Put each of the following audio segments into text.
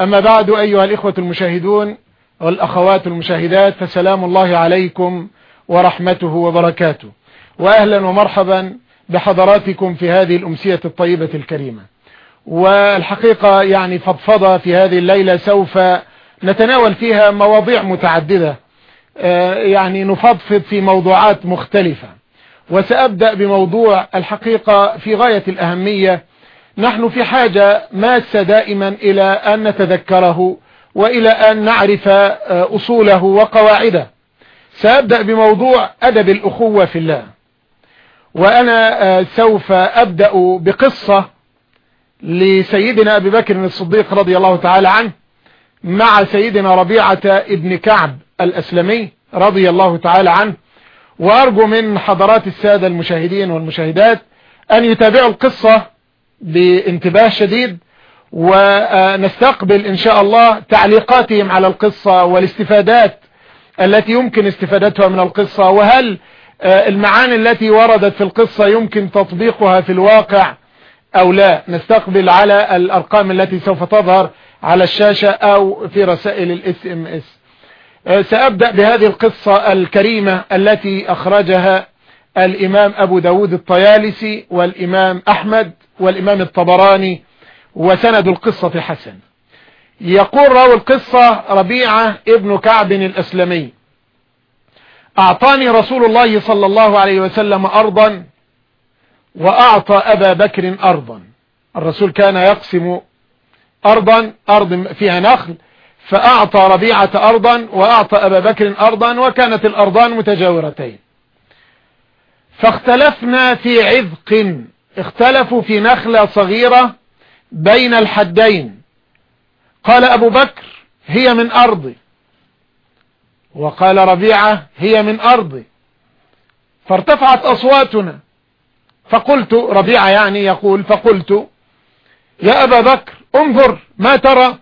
أما بعد أيها الإخوة المشاهدون والأخوات المشاهدات فسلام الله عليكم ورحمته وبركاته. وأهلا ومرحبا بحضراتكم في هذه الأمسية الطيبة الكريمة. والحقيقة يعني فضفضة في هذه الليلة سوف نتناول فيها مواضيع متعددة. يعني نفضفض في موضوعات مختلفة. وسأبدأ بموضوع الحقيقة في غاية الأهمية نحن في حاجة ماسة دائما إلى أن نتذكره وإلى أن نعرف أصوله وقواعده. سأبدأ بموضوع أدب الأخوة في الله. وأنا سوف أبدأ بقصة لسيدنا أبي بكر الصديق رضي الله تعالى عنه مع سيدنا ربيعة ابن كعب الأسلمي رضي الله تعالى عنه. وأرجو من حضرات السادة المشاهدين والمشاهدات أن يتابعوا القصة بانتباه شديد ونستقبل إن شاء الله تعليقاتهم على القصة والاستفادات التي يمكن استفادتها من القصة وهل المعاني التي وردت في القصة يمكن تطبيقها في الواقع أو لا. نستقبل على الأرقام التي سوف تظهر على الشاشة أو في رسائل ال SMS سأبدأ بهذه القصة الكريمة التي أخرجها الإمام أبو داود الطيالسي والإمام أحمد والإمام الطبراني وسند القصة حسن. يقول راوي القصة ربيعة ابن كعب الأسلمي أعطاني رسول الله صلى الله عليه وسلم أرضا وأعطى أبا بكر أرضا. الرسول كان يقسم أرضا أرض فيها نخل فأعطى ربيعة أرضا وأعطى أبا بكر أرضا وكانت الأرضان متجاورتين. فاختلفنا في عذق. اختلفوا في نخلة صغيرة بين الحدين. قال أبو بكر هي من أرضي وقال ربيعة هي من أرضي فارتفعت أصواتنا. فقلت ربيعة يعني يقول فقلت يا أبا بكر انظر ما ترى.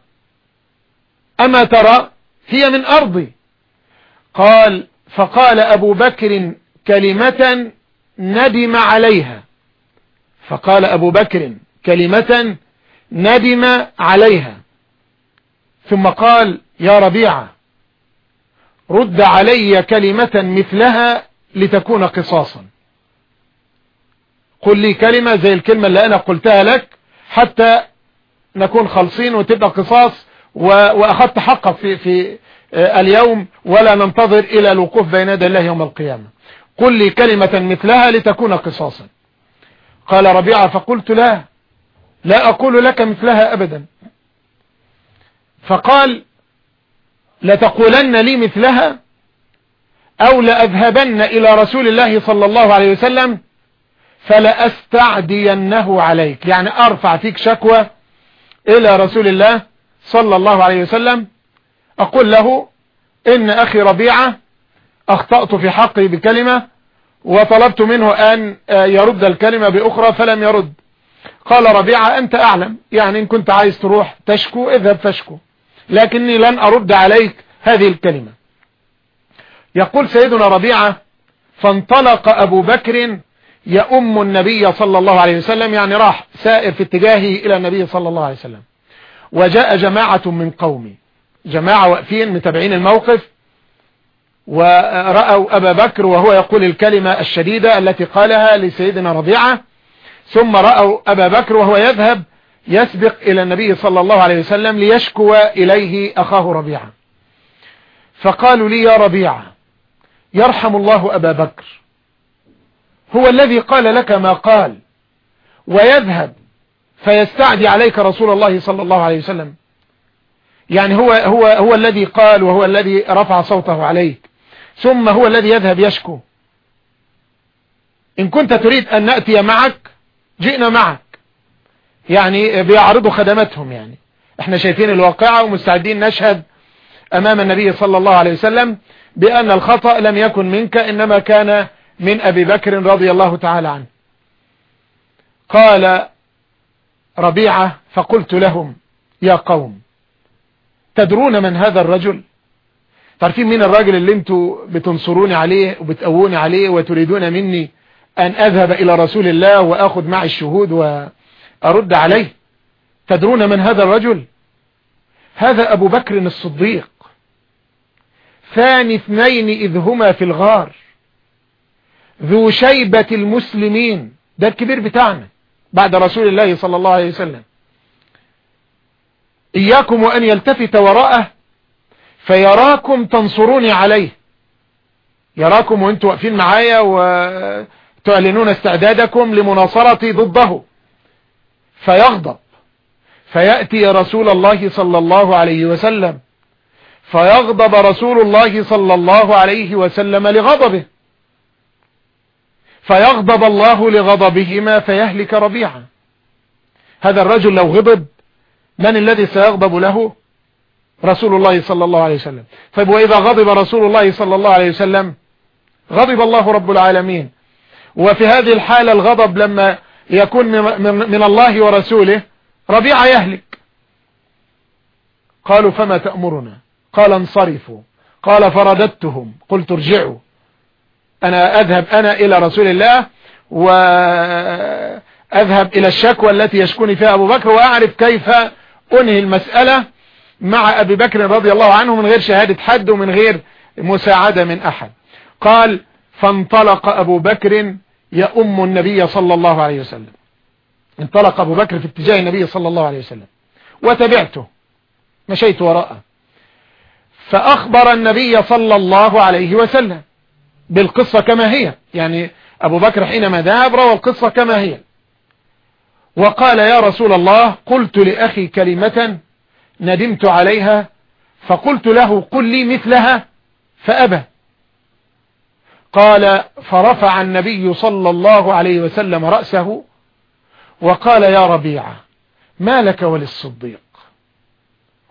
أما ترى؟ هي من أرضي قال فقال أبو بكر كلمة ندم عليها. فقال أبو بكر كلمة ندم عليها. ثم قال يا ربيعة رد علي كلمة مثلها لتكون قصاصا. قل لي كلمة زي الكلمة اللي أنا قلتها لك حتى نكون خالصين وتبقى قصاص وأخذت حقك في, في اليوم ولا ننتظر إلى الوقوف بين يدي الله يوم القيامة. قل لي كلمة مثلها لتكون قصاصا. قال ربيعة فقلت لا لا أقول لك مثلها أبدا. فقال لتقولن لي مثلها أو لأذهبن إلى رسول الله صلى الله عليه وسلم فلأستعدينه عليك. يعني أرفع فيك شكوى إلى رسول الله صلى الله عليه وسلم. أقول له إن أخي ربيعة أخطأت في حقي بكلمة وطلبت منه أن يرد الكلمة بأخرى فلم يرد. قال ربيعة أنت أعلم. يعني إن كنت عايز تروح تشكو اذهب فاشكو. لكني لن أرد عليك هذه الكلمة. يقول سيدنا ربيعة فانطلق أبو بكر يأم النبي صلى الله عليه وسلم يعني راح سائر في اتجاهه إلى النبي صلى الله عليه وسلم. وجاء جماعة من قومي. جماعة واقفين متابعين الموقف. ورأوا أبا بكر وهو يقول الكلمة الشديدة التي قالها لسيدنا ربيعة ثم رأوا أبا بكر وهو يذهب يسبق إلى النبي صلى الله عليه وسلم ليشكو إليه أخاه ربيعة. فقالوا لي يا ربيعة يرحم الله أبا بكر. هو الذي قال لك ما قال ويذهب فيستعدي عليك رسول الله صلى الله عليه وسلم. يعني هو هو هو الذي قال وهو الذي رفع صوته عليك. ثم هو الذي يذهب يشكو. إن كنت تريد أن نأتي معك جئنا معك. يعني بيعرضوا خدماتهم يعني. إحنا شايفين الواقعة ومستعدين نشهد أمام النبي صلى الله عليه وسلم بأن الخطأ لم يكن منك إنما كان من أبي بكر رضي الله تعالى عنه. قال ربيعة فقلت لهم يا قوم تدرون من هذا الرجل؟ تعرفين مين الراجل اللي أنتوا بتنصروني عليه وبتقووني عليه وتريدون مني أن أذهب إلى رسول الله وأخذ معي الشهود وأرد عليه؟ تدرون من هذا الرجل؟ هذا أبو بكر الصديق. ثاني اثنين إذ هما في الغار. ذو شيبة المسلمين. ده الكبير بتاعنا بعد رسول الله صلى الله عليه وسلم. إياكم وأن يلتفت وراءه فيراكم تنصروني عليه. يراكم وأنتم واقفين معايا وتعلنون استعدادكم لمناصرتي ضده. فيغضب. فيأتي رسول الله صلى الله عليه وسلم. فيغضب رسول الله صلى الله عليه وسلم لغضبه. فيغضب الله لغضبهما فيهلك ربيعا هذا الرجل لو غضب من الذي سيغضب له؟ رسول الله صلى الله عليه وسلم. طيب وإذا غضب رسول الله صلى الله عليه وسلم غضب الله رب العالمين. وفي هذه الحالة الغضب لما يكون من الله ورسوله ربيع يهلك. قالوا فما تأمرنا؟ قال انصرفوا. قال فرددتهم. قلت ارجعوا. أنا أذهب أنا إلى رسول الله وأذهب إلى الشكوى التي يشكوني فيها أبو بكر وأعرف كيف أنهي المسألة مع أبي بكر رضي الله عنه من غير شهادة حد ومن غير مساعدة من أحد. قال فانطلق أبو بكر يأم النبي صلى الله عليه وسلم. انطلق أبو بكر في اتجاه النبي صلى الله عليه وسلم. وتبعته. مشيت وراءه. فأخبر النبي صلى الله عليه وسلم بالقصة كما هي. يعني أبو بكر حينما ذهب روى القصة كما هي. وقال يا رسول الله قلت لأخي كلمة ندمت عليها فقلت له قل لي مثلها فأبى. قال فرفع النبي صلى الله عليه وسلم رأسه وقال يا ربيعة ما لك وللصديق؟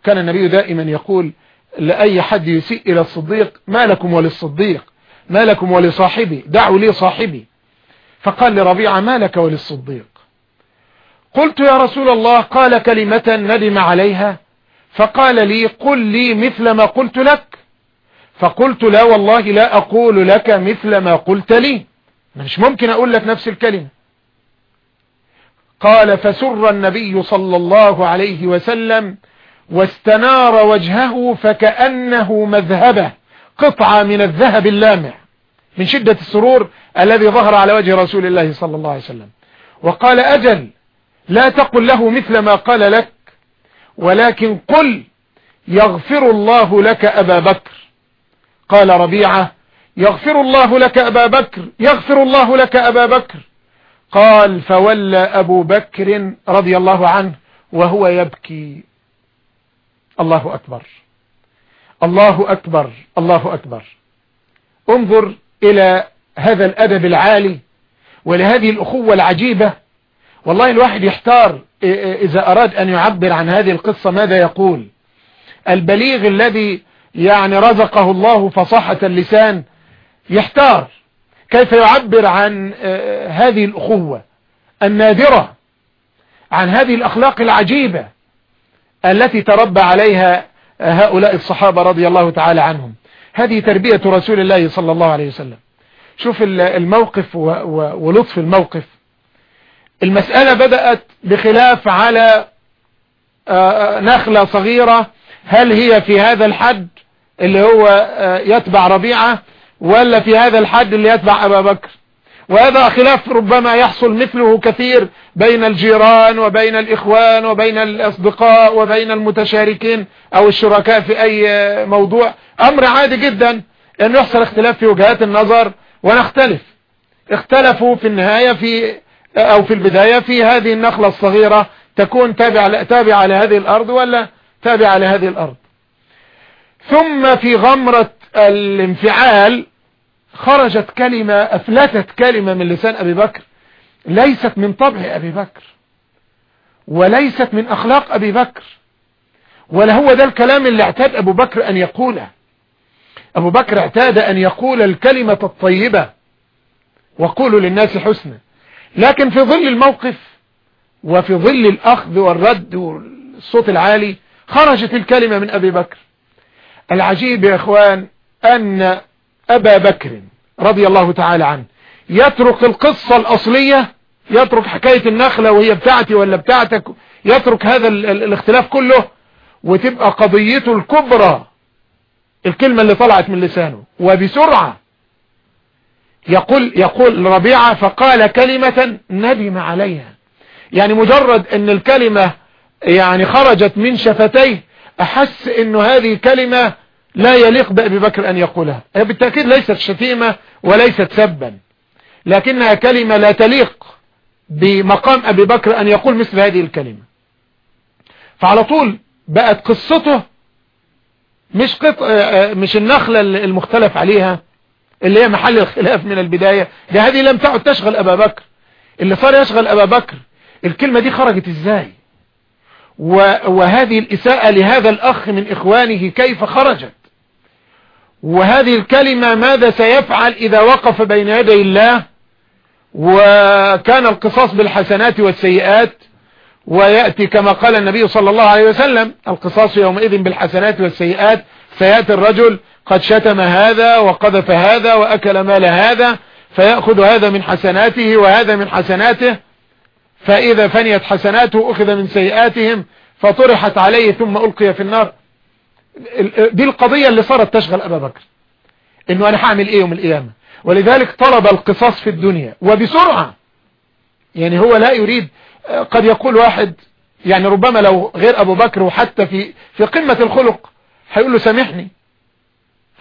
كان النبي دائما يقول لأي حد يسيء إلى الصديق ما لكم وللصديق؟ ما لكم ولصاحبي؟ دعوا لي صاحبي. فقال لربيعة ما لك وللصديق؟ قلت يا رسول الله قال كلمة ندم عليها فقال لي قل لي مثل ما قلت لك. فقلت لا والله لا أقول لك مثل ما قلت لي. مش ممكن أقول لك نفس الكلمة. قال فسر النبي صلى الله عليه وسلم واستنار وجهه فكأنه مذهبه قطعة من الذهب اللامع من شدة السرور الذي ظهر على وجه رسول الله صلى الله عليه وسلم. وقال أجل لا تقل له مثل ما قال لك. ولكن قل يغفر الله لك أبا بكر. قال ربيعة يغفر الله لك أبا بكر يغفر الله لك أبا بكر. قال فولى أبو بكر رضي الله عنه وهو يبكي. الله أكبر. الله أكبر. الله أكبر. انظر إلى هذا الأدب العالي ولهذه الأخوة العجيبة والله الواحد يحتار إذا أراد أن يعبر عن هذه القصة ماذا يقول؟ البليغ الذي يعني رزقه الله فصاحة اللسان يحتار. كيف يعبر عن هذه الأخوة النادرة عن هذه الأخلاق العجيبة التي تربى عليها هؤلاء الصحابة رضي الله تعالى عنهم. هذه تربية رسول الله صلى الله عليه وسلم. شوف الموقف ولطف الموقف. المسألة بدأت بخلاف على نخلة صغيرة. هل هي في هذا الحد اللي هو يتبع ربيعة ولا في هذا الحد اللي يتبع أبا بكر؟ وهذا خلاف ربما يحصل مثله كثير بين الجيران وبين الإخوان وبين الأصدقاء وبين المتشاركين أو الشركاء في أي موضوع. أمر عادي جدا أن يحصل اختلاف في وجهات النظر ونختلف. اختلفوا في النهاية في أو في البداية في هذه النخلة الصغيرة تكون تابعة تابعة لهذه الأرض ولا تابعة لهذه الأرض. ثم في غمرة الانفعال خرجت كلمة أفلتت كلمة من لسان أبي بكر. ليست من طبع أبي بكر وليست من أخلاق أبي بكر ولا هو ده الكلام اللي اعتاد أبو بكر أن يقوله. أبو بكر اعتاد أن يقول الكلمة الطيبة وقولوا للناس حسنا. لكن في ظل الموقف وفي ظل الأخذ والرد والصوت العالي خرجت الكلمة من أبي بكر. العجيب يا إخوان أن أبا بكر رضي الله تعالى عنه يترك القصة الأصلية يترك حكاية النخلة وهي بتاعتي ولا بتاعتك يترك هذا الاختلاف كله وتبقى قضيته الكبرى الكلمة اللي طلعت من لسانه وبسرعة يقول يقول ربيعة فقال كلمة ندم عليها. يعني مجرد إن الكلمة يعني خرجت من شفتيه أحس إنه هذه كلمة لا يليق بأبي بكر أن يقولها. هي بالتأكيد ليست شتيمة وليست سبا لكنها كلمة لا تليق بمقام أبي بكر أن يقول مثل هذه الكلمة. فعلى طول بقت قصته مش قط... مش النخلة المختلف عليها اللي هي محل الخلاف من البداية ده هذه لم تعد تشغل أبا بكر. اللي صار يشغل أبا بكر الكلمة دي خرجت إزاي؟ و... وهذه الإساءة لهذا الأخ من إخوانه كيف خرجت؟ وهذه الكلمة ماذا سيفعل إذا وقف بين يدي الله؟ وكان القصاص بالحسنات والسيئات ويأتي كما قال النبي صلى الله عليه وسلم القصاص يومئذ بالحسنات والسيئات سيأتي الرجل قد شتم هذا وقذف هذا وأكل مال هذا فيأخذ هذا من حسناته وهذا من حسناته فإذا فنيت حسناته أخذ من سيئاتهم فطرحت عليه ثم ألقي في النار. دي القضية اللي صارت تشغل أبا بكر. إنه أنا هعمل إيه يوم القيامة؟ ولذلك طلب القصاص في الدنيا وبسرعة. يعني هو لا يريد قد يقول واحد يعني ربما لو غير أبو بكر وحتى في في قمة الخلق هيقول له سامحني.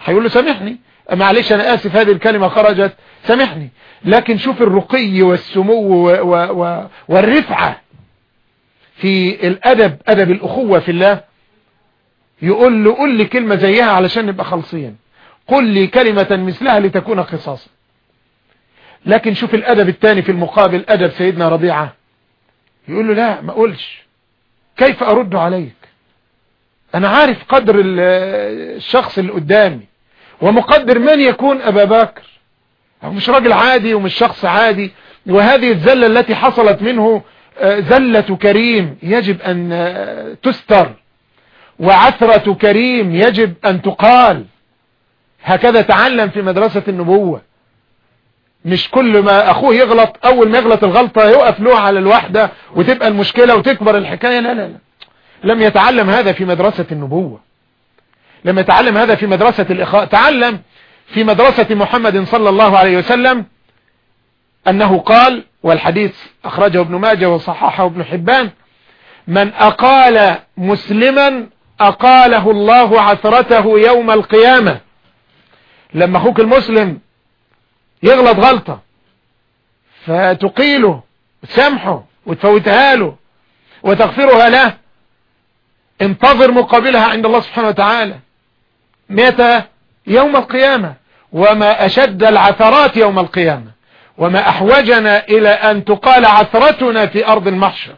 هيقول له سامحني. معلش أنا آسف هذه الكلمة خرجت. سامحني. لكن شوف الرقي والسمو و و والرفعة في الأدب أدب الأخوة في الله. يقول له قل لي كلمة زيها علشان نبقى خلصين قل لي كلمة مثلها لتكون قصاصا. لكن شوف الأدب الثاني في المقابل أدب سيدنا ربيعة. يقول له لا ما أقولش كيف أرد عليك؟ أنا عارف قدر الشخص اللي قدامي ومقدر من يكون أبا بكر. مش راجل عادي ومش شخص عادي وهذه الزلة التي حصلت منه زلة كريم يجب أن تستر وعثرة كريم يجب أن تقال. هكذا تعلم في مدرسة النبوة. مش كل ما أخوه يغلط أول ما يغلط الغلطة يقف له على الوحدة وتبقى المشكلة وتكبر الحكاية. لا لا لا. لم يتعلم هذا في مدرسة النبوة. لم يتعلم هذا في مدرسة الإخاء تعلم في مدرسة محمد صلى الله عليه وسلم أنه قال والحديث أخرجه ابن ماجه وصححه ابن حبان من أقال مسلما أقاله الله عثرته يوم القيامة. لما أخوك المسلم يغلط غلطة فتقيله وتسامحه وتفوتها له وتغفرها له انتظر مقابلها عند الله سبحانه وتعالى. متى يوم القيامة. وما أشد العثرات يوم القيامة. وما أحوجنا إلى أن تقال عثرتنا في أرض المحشر.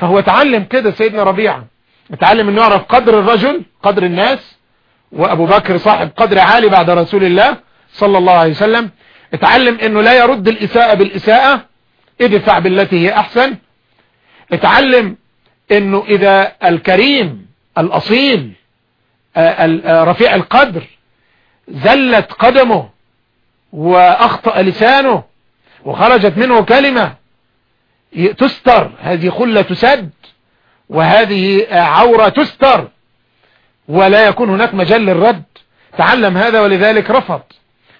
فهو تعلم كده سيدنا ربيعة. اتعلم أنه يعرف قدر الرجل قدر الناس. وأبو بكر صاحب قدر عالي بعد رسول الله صلى الله عليه وسلم. اتعلم أنه لا يرد الإساءة بالإساءة. ادفع بالتي هي أحسن. اتعلم إنه إذا الكريم الأصيل رفيع القدر زلت قدمه وأخطأ لسانه وخرجت منه كلمة تستر هذه خلة تسد وهذه عورة تستر ولا يكون هناك مجال للرد. تعلم هذا ولذلك رفض.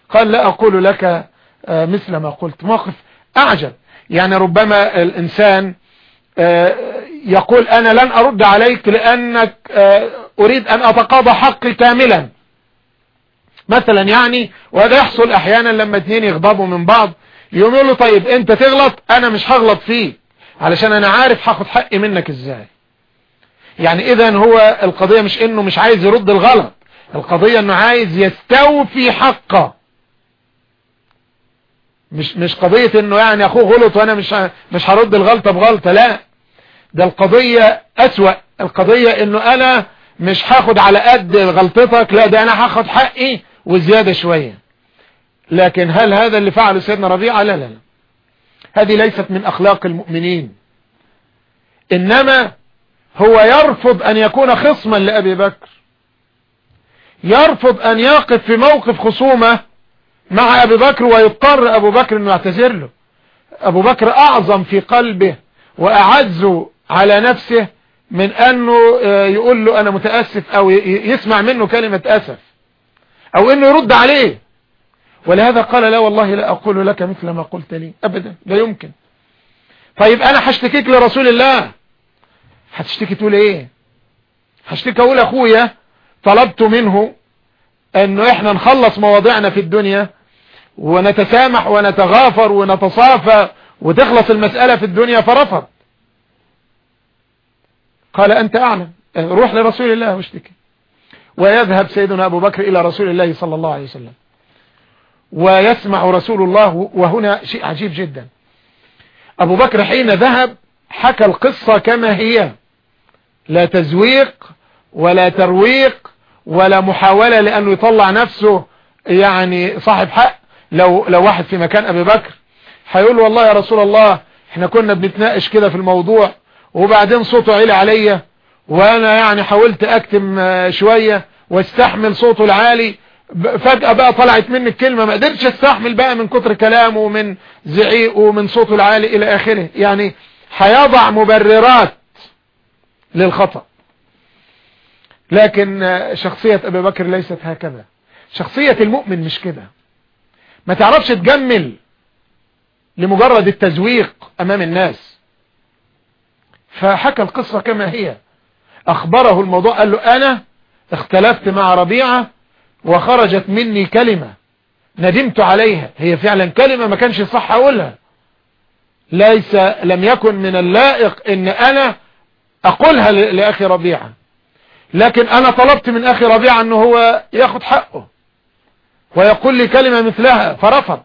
قال لا أقول لك مثل ما قلت. موقف أعجب. يعني ربما الإنسان يقول أنا لن أرد عليك لأنك أريد أن أتقاضى حقي كاملا. مثلا يعني وهذا يحصل أحيانا لما اثنين يغضبوا من بعض. يقوم يقول له طيب أنت تغلط؟ أنا مش هغلط فيه علشان أنا عارف هاخد حقي منك إزاي. يعني اذا هو القضية مش إنه مش عايز يرد الغلط. القضية إنه عايز يستوفي حقه. مش مش قضية إنه يعني أخوه غلط وأنا مش مش هرد الغلطة بغلطة لا. ده القضية أسوأ. القضية إنه أنا مش هاخد على قد غلطتك لا ده أنا هاخد حقي وزيادة شوية. لكن هل هذا اللي فعله سيدنا ربيعة؟ لا لا لا. هذه ليست من أخلاق المؤمنين. إنما هو يرفض أن يكون خصما لأبي بكر. يرفض أن يقف في موقف خصومة مع ابي بكر ويضطر أبو بكر انه يعتذر له. أبو بكر أعظم في قلبه وأعز على نفسه من أنه يقول له أنا متأسف أو يسمع منه كلمة أسف أو إنه يرد عليه. ولهذا قال لا والله لا أقول لك مثل ما قلت لي أبدا لا يمكن. طيب أنا هشتكيك لرسول الله. هتشتكي تقول إيه؟ هشتكي أقول أخويا طلبت منه أنه إحنا نخلص مواضيعنا في الدنيا ونتسامح ونتغافر ونتصافى وتخلص المسألة في الدنيا فرفض. قال أنت أعلم. روح لرسول الله واشتكي. ويذهب سيدنا أبو بكر إلى رسول الله صلى الله عليه وسلم. ويسمع رسول الله وهنا شيء عجيب جدا. أبو بكر حين ذهب حكى القصة كما هي. لا تزويق ولا ترويق ولا محاولة لأنه يطلع نفسه يعني صاحب حق. لو, لو واحد في مكان أبي بكر هيقول والله يا رسول الله إحنا كنا بنتناقش كده في الموضوع وبعدين صوته عالي عليا وأنا يعني حاولت أكتم شوية واستحمل صوته العالي فجأة بقى طلعت مني الكلمة ما قدرتش أستحمل بقى من كتر كلامه ومن زعيقه ومن صوته العالي إلى آخره. يعني هيضع مبررات للخطأ. لكن شخصية أبي بكر ليست هكذا. شخصية المؤمن مش كده. ما تعرفش تجمل لمجرد التزويق أمام الناس. فحكى القصة كما هي. أخبره الموضوع قال له أنا اختلفت مع ربيعة وخرجت مني كلمة ندمت عليها. هي فعلا كلمة ما كانش صح أقولها. ليس لم يكن من اللائق إن أنا أقولها لأخي ربيعة. لكن أنا طلبت من أخي ربيعة إنه هو ياخد حقه. ويقول لي كلمة مثلها فرفض.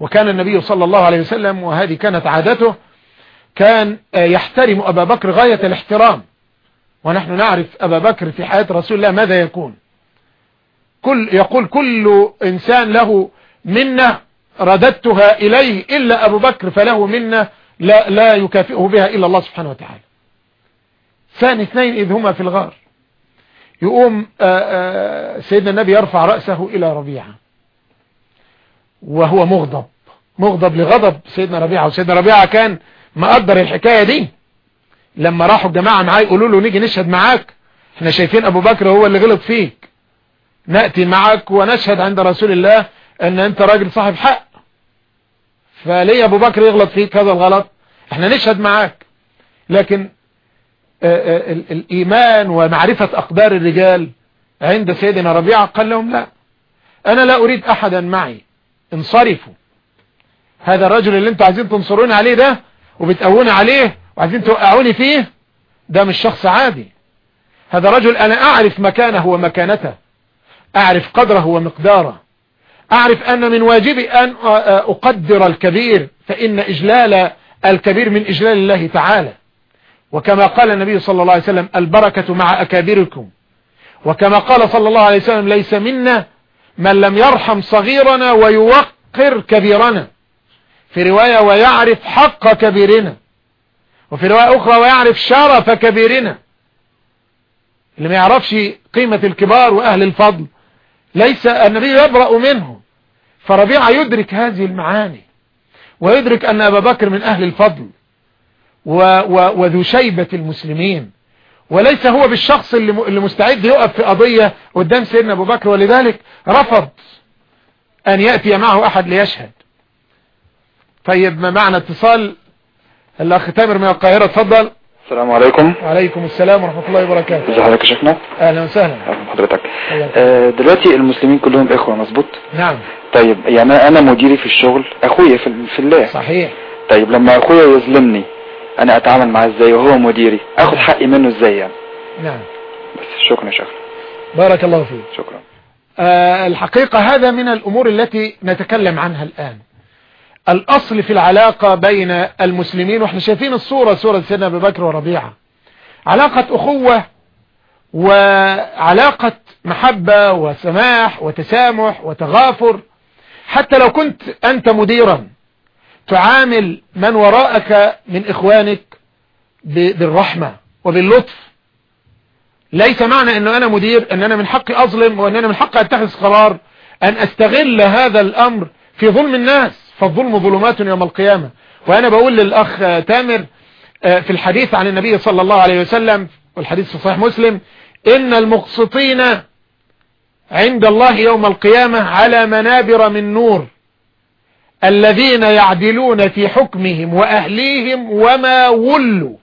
وكان النبي صلى الله عليه وسلم وهذه كانت عادته كان يحترم أبا بكر غاية الاحترام. ونحن نعرف أبا بكر في حياة رسول الله ماذا يكون. كل يقول كل إنسان له منة رددتها إليه إلا أبو بكر فله منة لا, لا يكافئه بها إلا الله سبحانه وتعالى. ثاني اثنين إذ هما في الغار. يقوم سيدنا النبي يرفع رأسه إلى ربيعة. وهو مغضب مغضب لغضب سيدنا ربيعة. وسيدنا ربيعة كان مقدر الحكاية دي. لما راحوا الجماعة معاه يقولوا له نيجي نشهد معاك. إحنا شايفين أبو بكر هو اللي غلط فيك. نأتي معك ونشهد عند رسول الله أن أنت راجل صاحب حق. فليه أبو بكر يغلط فيك هذا الغلط؟ إحنا نشهد معاك. لكن آآ آآ الإيمان ومعرفة أقدار الرجال عند سيدنا ربيعة؟ قال لهم لا. أنا لا أريد أحدا معي. انصرفوا. هذا الرجل اللي أنتوا عايزين تنصروني عليه ده وبتقوني عليه وعايزين توقعوني فيه ده مش شخص عادي. هذا رجل أنا أعرف مكانه ومكانته. أعرف قدره ومقداره. أعرف أن من واجبي أن أقدر الكبير فإن إجلال الكبير من إجلال الله تعالى. وكما قال النبي صلى الله عليه وسلم البركة مع أكابركم. وكما قال صلى الله عليه وسلم ليس منا من لم يرحم صغيرنا ويوقر كبيرنا. في رواية ويعرف حق كبيرنا. وفي رواية أخرى ويعرف شرف كبيرنا. اللي ما يعرفش قيمة الكبار وأهل الفضل ليس النبي يبرأ منه فربيعة يدرك هذه المعاني ويدرك أن أبا بكر من أهل الفضل. وذو شيبة المسلمين. وليس هو بالشخص اللي, مستعد يقف في قضية قدام سيدنا أبو بكر ولذلك رفض أن يأتي معه أحد ليشهد. طيب ما معنى اتصال؟ الأخ تامر من القاهرة اتفضل السلام عليكم. وعليكم السلام ورحمة الله وبركاته. ازي حضرتك يا شيخنا أهلا وسهلا. أهلا بحضرتك. حياك آه دلوقتي المسلمين كلهم إخوة مظبوط؟ نعم. طيب يعني أنا مديري في الشغل أخويا في, في الله. صحيح. طيب لما أخويا يظلمني أنا أتعامل معاه إزاي وهو مديري. اخد حقي منه إزاي يعني؟ نعم. بس شكرا يا شيخ. بارك الله فيك. شكرا. آه الحقيقة هذا من الأمور التي نتكلم عنها الآن. الأصل في العلاقة بين المسلمين وإحنا شايفين الصورة صورة سيدنا أبي بكر وربيعة. علاقة أخوة وعلاقة محبة وسماح وتسامح وتغافر. حتى لو كنت أنت مديرا تعامل من وراءك من إخوانك بالرحمة وباللطف. ليس معنى أنه أنا مدير أن أنا من حقي أظلم وأن أنا من حقي أتخذ قرار. أن أستغل هذا الأمر في ظلم الناس فالظلم ظلمات يوم القيامة. وأنا بقول للأخ تامر في الحديث عن النبي صلى الله عليه وسلم والحديث في صحيح مسلم إن المقسطين عند الله يوم القيامة على منابر من نور. الذين يعدلون في حكمهم وأهليهم وما ولوا.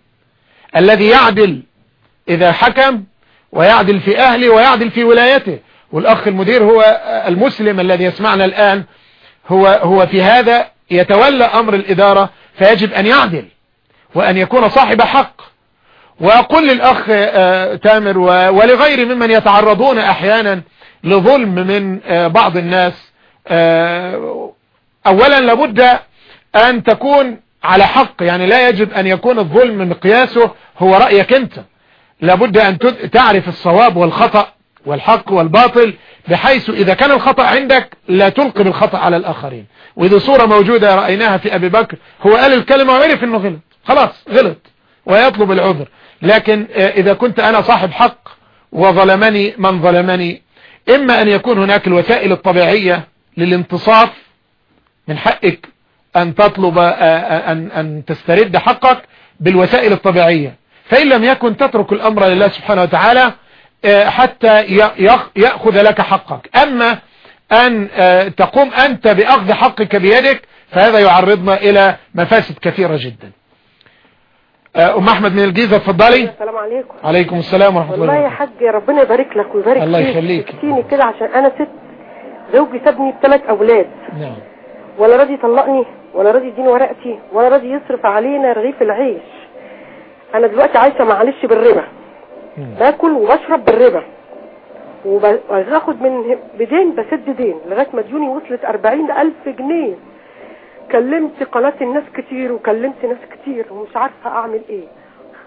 الذي يعدل إذا حكم ويعدل في أهله ويعدل في ولايته. والأخ المدير هو المسلم الذي يسمعنا الآن هو, هو في هذا يتولى أمر الإدارة فيجب أن يعدل وأن يكون صاحب حق. وأقول للأخ تامر ولغير ممن يتعرضون أحيانا لظلم من بعض الناس أولا لابد أن تكون على حق يعني لا يجب أن يكون الظلم مقياسه هو رأيك أنت. لابد أن تعرف الصواب والخطأ والحق والباطل بحيث إذا كان الخطأ عندك لا تلقي بالخطأ على الآخرين. وإذا صورة موجودة رأيناها في أبي بكر هو قال الكلمة وعرف أنه غلط. خلاص غلط ويطلب العذر. لكن إذا كنت أنا صاحب حق وظلمني من ظلمني إما أن يكون هناك الوسائل الطبيعية للانتصاف من حقك أن تطلب أن, أن تسترد حقك بالوسائل الطبيعية. فإن لم يكن تترك الأمر لله سبحانه وتعالى حتى يأخذ لك حقك. أما أن تقوم أنت بأخذ حقك بيدك فهذا يعرضنا إلى مفاسد كثيرة جدا. أم أحمد من الجيزة اتفضلي. السلام عليكم. عليكم السلام ورحمة الله والله يا حاج ربنا يبارك لك ويبارك الله فيك. يخليك. تكفيني كده عشان أنا ست زوجي سابني بثلاث أولاد. نعم. ولا راضي يطلقني ولا راضي يديني ورقتي ولا راضي يصرف علينا رغيف العيش. أنا دلوقتي عايشة معلش بالربا. باكل وبشرب بالربا. وباخد من بدين بسد دين لغاية ما ديوني وصلت أربعين ألف جنيه. كلمت قناة الناس كتير وكلمت ناس كتير ومش عارفة أعمل إيه.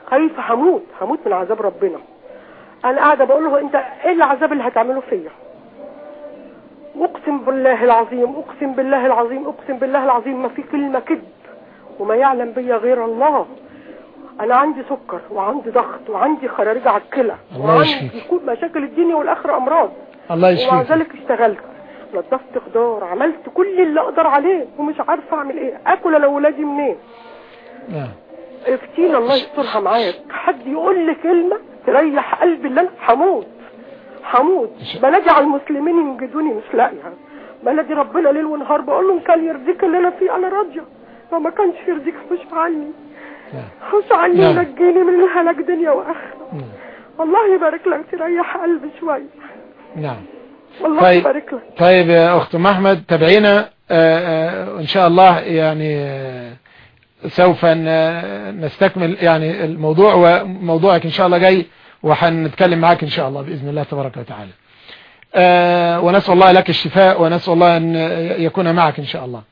خايفة هموت هموت من عذاب ربنا. أنا قاعدة بقول له أنت إيه العذاب اللي هتعمله فيا؟ أقسم بالله العظيم أقسم بالله العظيم أقسم بالله العظيم ما في كلمة كذب. وما يعلم بيا غير الله. أنا عندي سكر وعندي ضغط وعندي خراريج على الكلى. وعندي مشاكل الدنيا والآخرة أمراض. الله ومع يشفيك ذلك اشتغلت. نظفت خضار عملت كل اللي أقدر عليه. ومش عارفه أعمل إيه. آكل أنا وولادي منين. نعم افتينا الله يسترها معاك حد يقول لي كلمة تريح قلبي اللي أنا هموت. هموت. بنادي على المسلمين ينجدوني مش لاقيه بنادي ربنا ليل ونهار بقول له إن كان يرضيك اللي أنا فيه أنا راضيه لو ما كانش يرضيك خش عني. خش عني. ونجيني من الهلاك دنيا وآخرة. الله يبارك لك تريح قلبي شوية نعم والله طيب. يبارك لك. طيب يا أخت أم أحمد تابعينا آه، آه، إن شاء الله يعني آه، سوف نستكمل يعني الموضوع وموضوعك إن شاء الله جاي. وحنتكلم معاك إن شاء الله بإذن الله تبارك وتعالى. آه، ونسأل الله لك الشفاء ونسأل الله أن يكون معك إن شاء الله.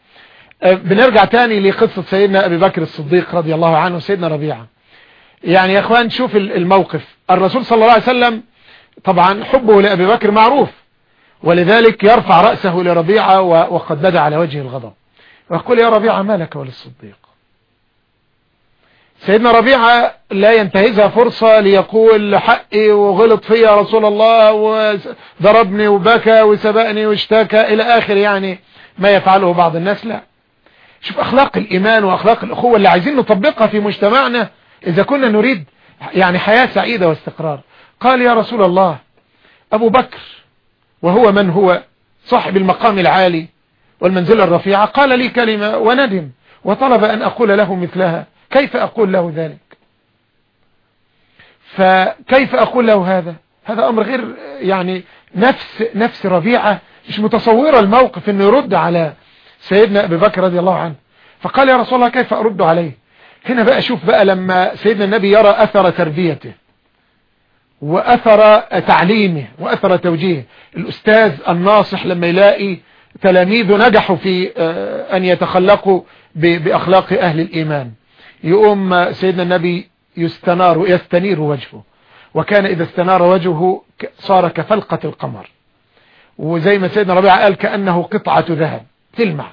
آه، بنرجع تاني لقصة سيدنا أبي بكر الصديق رضي الله عنه وسيدنا ربيعة. يعني يا أخوان شوف الموقف. الرسول صلى الله عليه وسلم طبعا حبه لأبي بكر معروف ولذلك يرفع رأسه لربيعة وقد بدا على وجهه الغضب. ويقول يا ربيعة ما لك وللصديق؟ سيدنا ربيعة لا ينتهزها فرصة ليقول حقي وغلط فيا يا رسول الله وضربني وبكى وسبقني واشتكى إلى آخر يعني ما يفعله بعض الناس لا. شوف أخلاق الإيمان وأخلاق الأخوة اللي عايزين نطبقها في مجتمعنا إذا كنا نريد يعني حياة سعيدة واستقرار. قال يا رسول الله أبو بكر وهو من هو؟ صاحب المقام العالي والمنزلة الرفيعة. قال لي كلمة وندم وطلب أن أقول له مثلها. كيف أقول له ذلك؟ فكيف أقول له هذا؟ هذا أمر غير يعني نفس نفس ربيعة مش متصورة الموقف أنه يرد على سيدنا أبي بكر رضي الله عنه. فقال يا رسول الله كيف أرد عليه؟ هنا بقى شوف بقى لما سيدنا النبي يرى أثر تربيته وأثر تعليمه وأثر توجيهه. الأستاذ الناصح لما يلاقي تلاميذه نجحوا في آه، أن يتخلقوا بأخلاق أهل الإيمان. يقوم سيدنا النبي يستنار يستنير وجهه. وكان إذا استنار وجهه صار كفلقة القمر. وزي ما سيدنا ربيعة قال كأنه قطعة ذهب تلمع.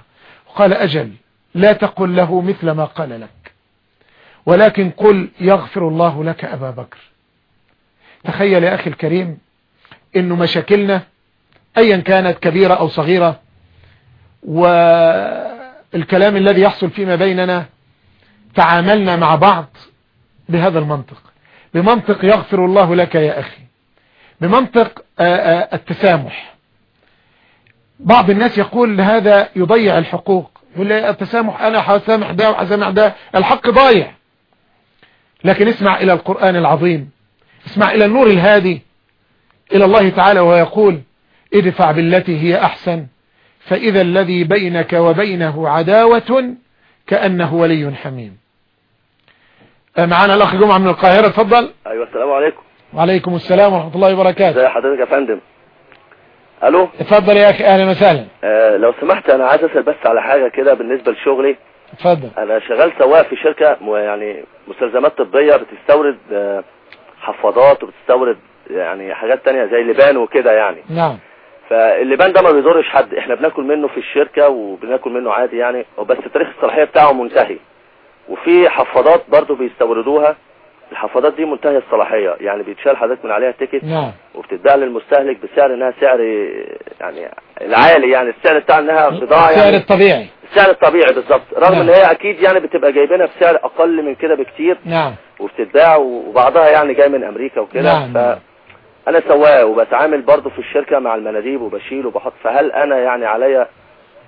قال أجل لا تقل له مثل ما قال لك. ولكن قل يغفر الله لك أبا بكر. تخيل يا أخي الكريم إنه مشاكلنا أيا كانت كبيرة أو صغيرة والكلام الذي يحصل فيما بيننا تعاملنا مع بعض بهذا المنطق. بمنطق يغفر الله لك يا أخي. بمنطق التسامح. بعض الناس يقول هذا يضيع الحقوق. يقول لي التسامح أنا حسامح ده وحسامح ده. الحق ضايع. لكن اسمع إلى القرآن العظيم. اسمع إلى النور الهادي. إلى الله تعالى ويقول ادفع بالتي هي أحسن. فإذا الذي بينك وبينه عداوة كأنه ولي حميم. معانا الأخ جمعة من القاهرة اتفضل أيوه السلام عليكم. وعليكم السلام ورحمة الله وبركاته. ازي حضرتك يا فندم؟ ألو؟ اتفضل يا أخي أهلا وسهلا. آه لو سمحت أنا عايز أسأل بس على حاجة كده بالنسبة لشغلي. اتفضل أنا شغال سواق في شركة م- يعني مستلزمات طبية بتستورد آه، حفاضات وبتستورد يعني حاجات تانية زي لبان وكده يعني. نعم. فاللبان ده ما بيضرش حد. إحنا بناكل منه في الشركة وبناكل منه عادي يعني. بس تاريخ الصلاحية بتاعه منتهي. وفي حفاضات برضو بيستوردوها. الحفاضات دي منتهية الصلاحية. يعني بيتشال حضرتك من عليها تيكت نعم. وبتتباع للمستهلك بسعر انها سعر يعني العالي يعني. السعر بتاع انها السعر يعني. الطبيعي. السعر الطبيعي بالظبط. رغم نعم. ان هي أكيد يعني بتبقى جايبينها بسعر أقل من كده بكتير. نعم. وبتتباع وبعضها يعني جاي من أمريكا وكده. نعم. ف أنا سواق وبتعامل برضه في الشركة مع المناديب وبشيل وبحط. فهل أنا يعني عليا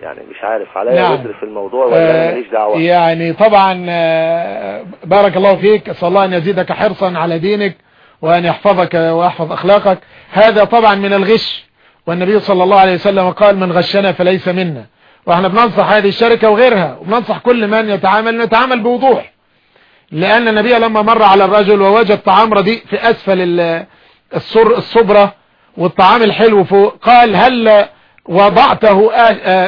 يعني مش عارف عليا نعم. وزر في الموضوع ولا أنا ماليش دعوة؟ يعني طبعا آه، بارك الله فيك. أسأل الله أن يزيدك حرصا على دينك وأن يحفظك ويحفظ أخلاقك. هذا طبعا من الغش. والنبي صلى الله عليه وسلم قال من غشنا فليس منا. وإحنا بننصح هذه الشركة وغيرها وبننصح كل من يتعامل انه يتعامل بوضوح. لأن النبي لما مر على الرجل ووجد طعام رديء في أسفل الصبرة والطعام الحلو فوق. قال هل وضعته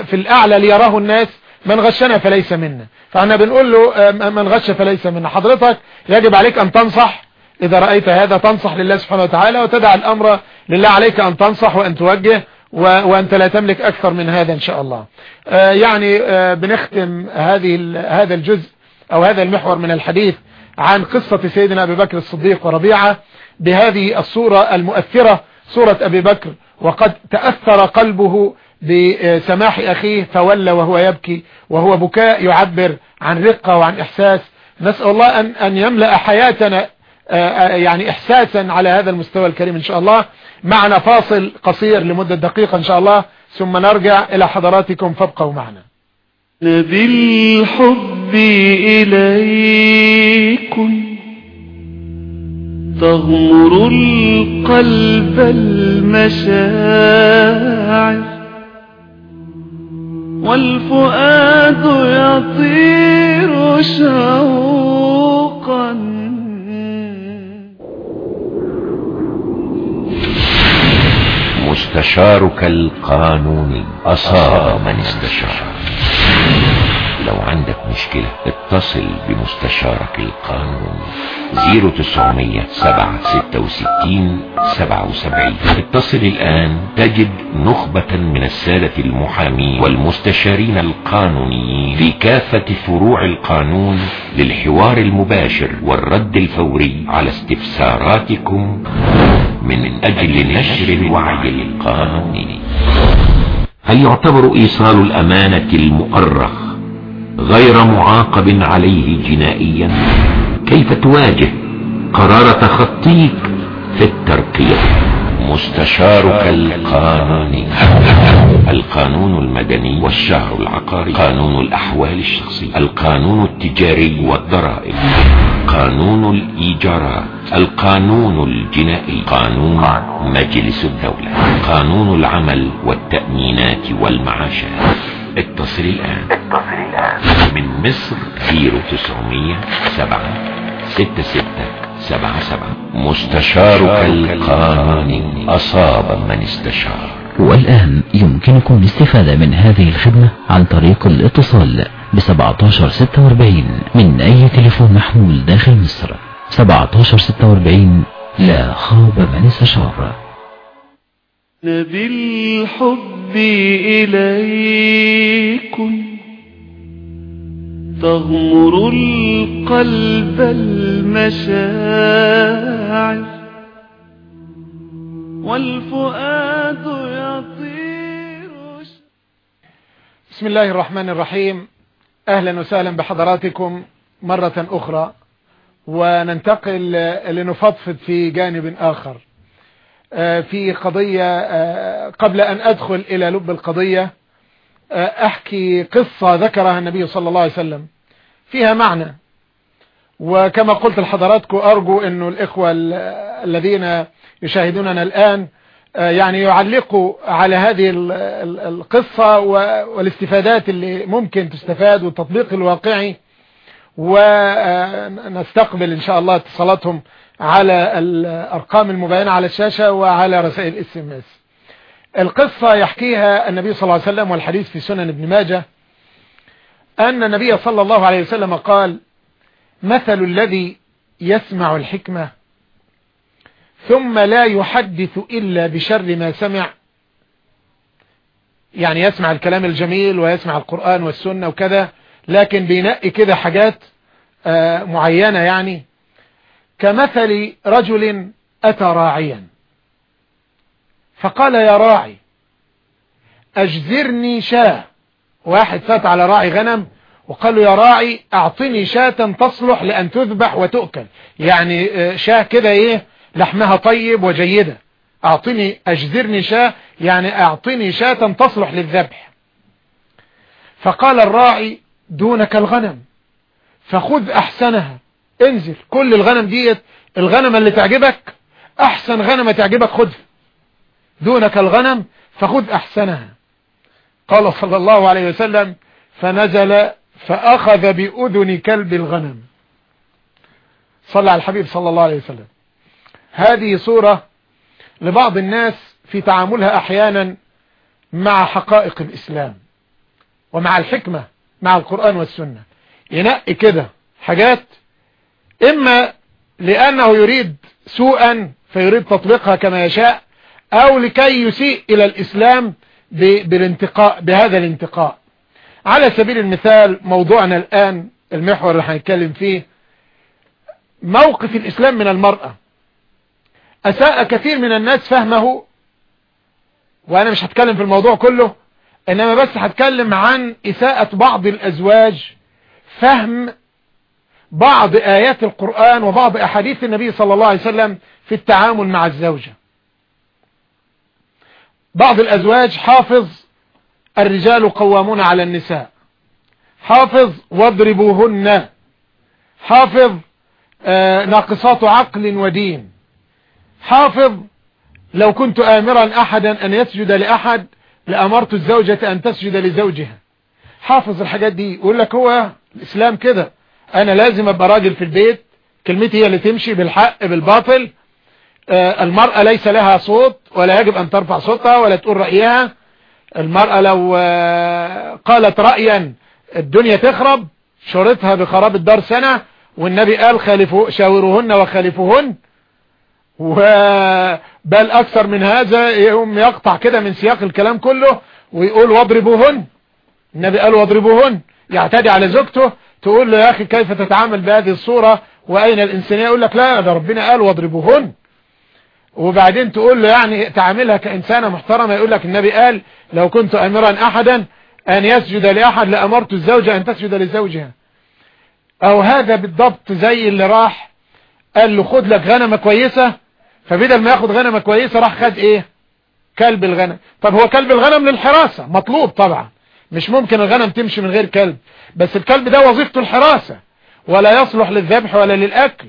في الأعلى ليراه الناس؟ من غشنا فليس منا. فاحنا بنقول له من غش فليس منا. حضرتك يجب عليك أن تنصح إذا رأيت هذا تنصح لله سبحانه وتعالى وتدع الأمر لله عليك أن تنصح وأن توجه و- وأنت لا تملك أكثر من هذا إن شاء الله. يعني بنختم هذه هذا الجزء أو هذا المحور من الحديث عن قصة سيدنا أبي بكر الصديق وربيعة. بهذه الصورة المؤثرة صورة أبي بكر. وقد تأثر قلبه بسماح أخيه فولى وهو يبكي وهو بكاء يعبر عن رقة وعن إحساس. نسأل الله ان, أن يملأ حياتنا آه، آه، يعني احساسا على هذا المستوى الكريم إن شاء الله. معنا فاصل قصير لمدة دقيقة إن شاء الله. ثم نرجع إلى حضراتكم فابقوا معنا. بالحب إليكم. تغمر القلب المشاعر والفؤاد يطير شوقا. مستشارك القانوني أصاب من استشار. لو عندك مشكلة اتصل بمستشارك القانوني 0900 766 77 اتصل الآن. تجد نخبة من السادة المحامين والمستشارين القانونيين في كافة فروع القانون للحوار المباشر والرد الفوري على استفساراتكم من أجل نشر الوعي القانوني. هل يعتبر إيصال الأمانة المؤرخ غير معاقب عليه جنائيا. كيف تواجه قرار تخطيك في الترقية؟ مستشارك القانوني القانون المدني والشهر العقاري. قانون الأحوال الشخصية. القانون التجاري والضرائب. قانون الإيجارات. القانون الجنائي. قانون مجلس الدولة. قانون العمل والتأمينات والمعاشات. اتصل الآن. من مصر 0900 7 66 سبعة سبعة. مستشارك القانوني أصاب من استشار. والآن يمكنكم الاستفادة من هذه الخدمة عن طريق الاتصال ب 1746 من أي تليفون محمول داخل مصر. 1746 لا خاب من استشار. بالحب إليكم. تغمر القلب المشاعر والفؤاد يطير. بسم الله الرحمن الرحيم. أهلا وسهلا بحضراتكم مرة أخرى. وننتقل لنفضفض في جانب آخر. في قضية قبل أن أدخل إلى لب القضية أحكي قصة ذكرها النبي صلى الله عليه وسلم. فيها معنى. وكما قلت لحضراتكم أرجو أن الإخوة الذين يشاهدوننا الآن يعني يعلقوا على هذه القصة والاستفادات اللي ممكن تستفاد والتطبيق الواقعي. ونستقبل إن شاء الله اتصالاتهم على الأرقام المبينة على الشاشة وعلى رسائل SMS. القصة يحكيها النبي صلى الله عليه وسلم والحديث في سنن ابن ماجه. أن النبي صلى الله عليه وسلم قال مثل الذي يسمع الحكمة ثم لا يحدث إلا بشر ما سمع. يعني يسمع الكلام الجميل ويسمع القرآن والسنة وكذا لكن بينقي كده حاجات معينة يعني. كمثل رجل أتى راعيا. فقال يا راعي أجزرني شاة. واحد فات على راعي غنم وقال له يا راعي أعطني شاة تصلح لأن تذبح وتؤكل. يعني شاة كده إيه لحمها طيب وجيدة. أعطني أجزرني شاة يعني أعطني شاة تصلح للذبح. فقال الراعي دونك الغنم فخذ أحسنها. انزل كل الغنم ديت الغنم اللي تعجبك أحسن غنمة تعجبك خذها دونك الغنم فخذ أحسنها. قال صلى الله عليه وسلم فنزل فأخذ بأذن كلب الغنم. صلى على الحبيب صلى الله عليه وسلم. هذه صورة لبعض الناس في تعاملها أحيانا مع حقائق الإسلام ومع الحكمة مع القرآن والسنة. ينقي كده حاجات إما لأنه يريد سوءا فيريد تطبيقها كما يشاء أو لكي يسيء إلى الإسلام بالانتقاء بهذا الانتقاء. على سبيل المثال موضوعنا الآن المحور اللي هنتكلم فيه موقف الإسلام من المرأة. أساء كثير من الناس فهمه وأنا مش هتكلم في الموضوع كله إنما بس هتكلم عن إساءة بعض الأزواج فهم بعض آيات القرآن وبعض أحاديث النبي صلى الله عليه وسلم في التعامل مع الزوجة. بعض الأزواج حافظ الرجال قوامون على النساء. حافظ واضربوهن. حافظ آه ناقصات عقل ودين. حافظ لو كنت آمرا أحدا أن يسجد لأحد لأمرت الزوجة أن تسجد لزوجها. حافظ الحاجات دي يقول لك هو الإسلام كده. أنا لازم أبقى راجل في البيت كلمتي هي اللي تمشي بالحق بالباطل. آه المرأة ليس لها صوت ولا يجب أن ترفع صوتها ولا تقول رأيها. المرأة لو آه قالت رأيا الدنيا تخرب شرطها بخراب الدار سنة والنبي قال خالفوا شاوروهن وخالفوهن. وبل أكثر من هذا يوم يقطع كده من سياق الكلام كله ويقول واضربوهن. النبي قال واضربوهن يعتدي على زوجته. تقول له يا أخي كيف تتعامل بهذه الصورة وأين الإنسانية؟ يقول لك لا ده ربنا قال واضربوهن وبعدين تقول له يعني تعاملها كإنسانة محترمة. يقول لك النبي قال لو كنت أمرا أحدا أن يسجد لأحد لأمرت الزوجة أن تسجد لزوجها. أو هذا بالضبط زي اللي راح قال له خد لك غنمة كويسة. فبدل ما ياخد غنمة كويسة راح خد إيه؟ كلب الغنم. طب هو كلب الغنم للحراسة مطلوب طبعا. مش ممكن الغنم تمشي من غير كلب. بس الكلب ده وظيفته الحراسة ولا يصلح للذبح ولا للأكل.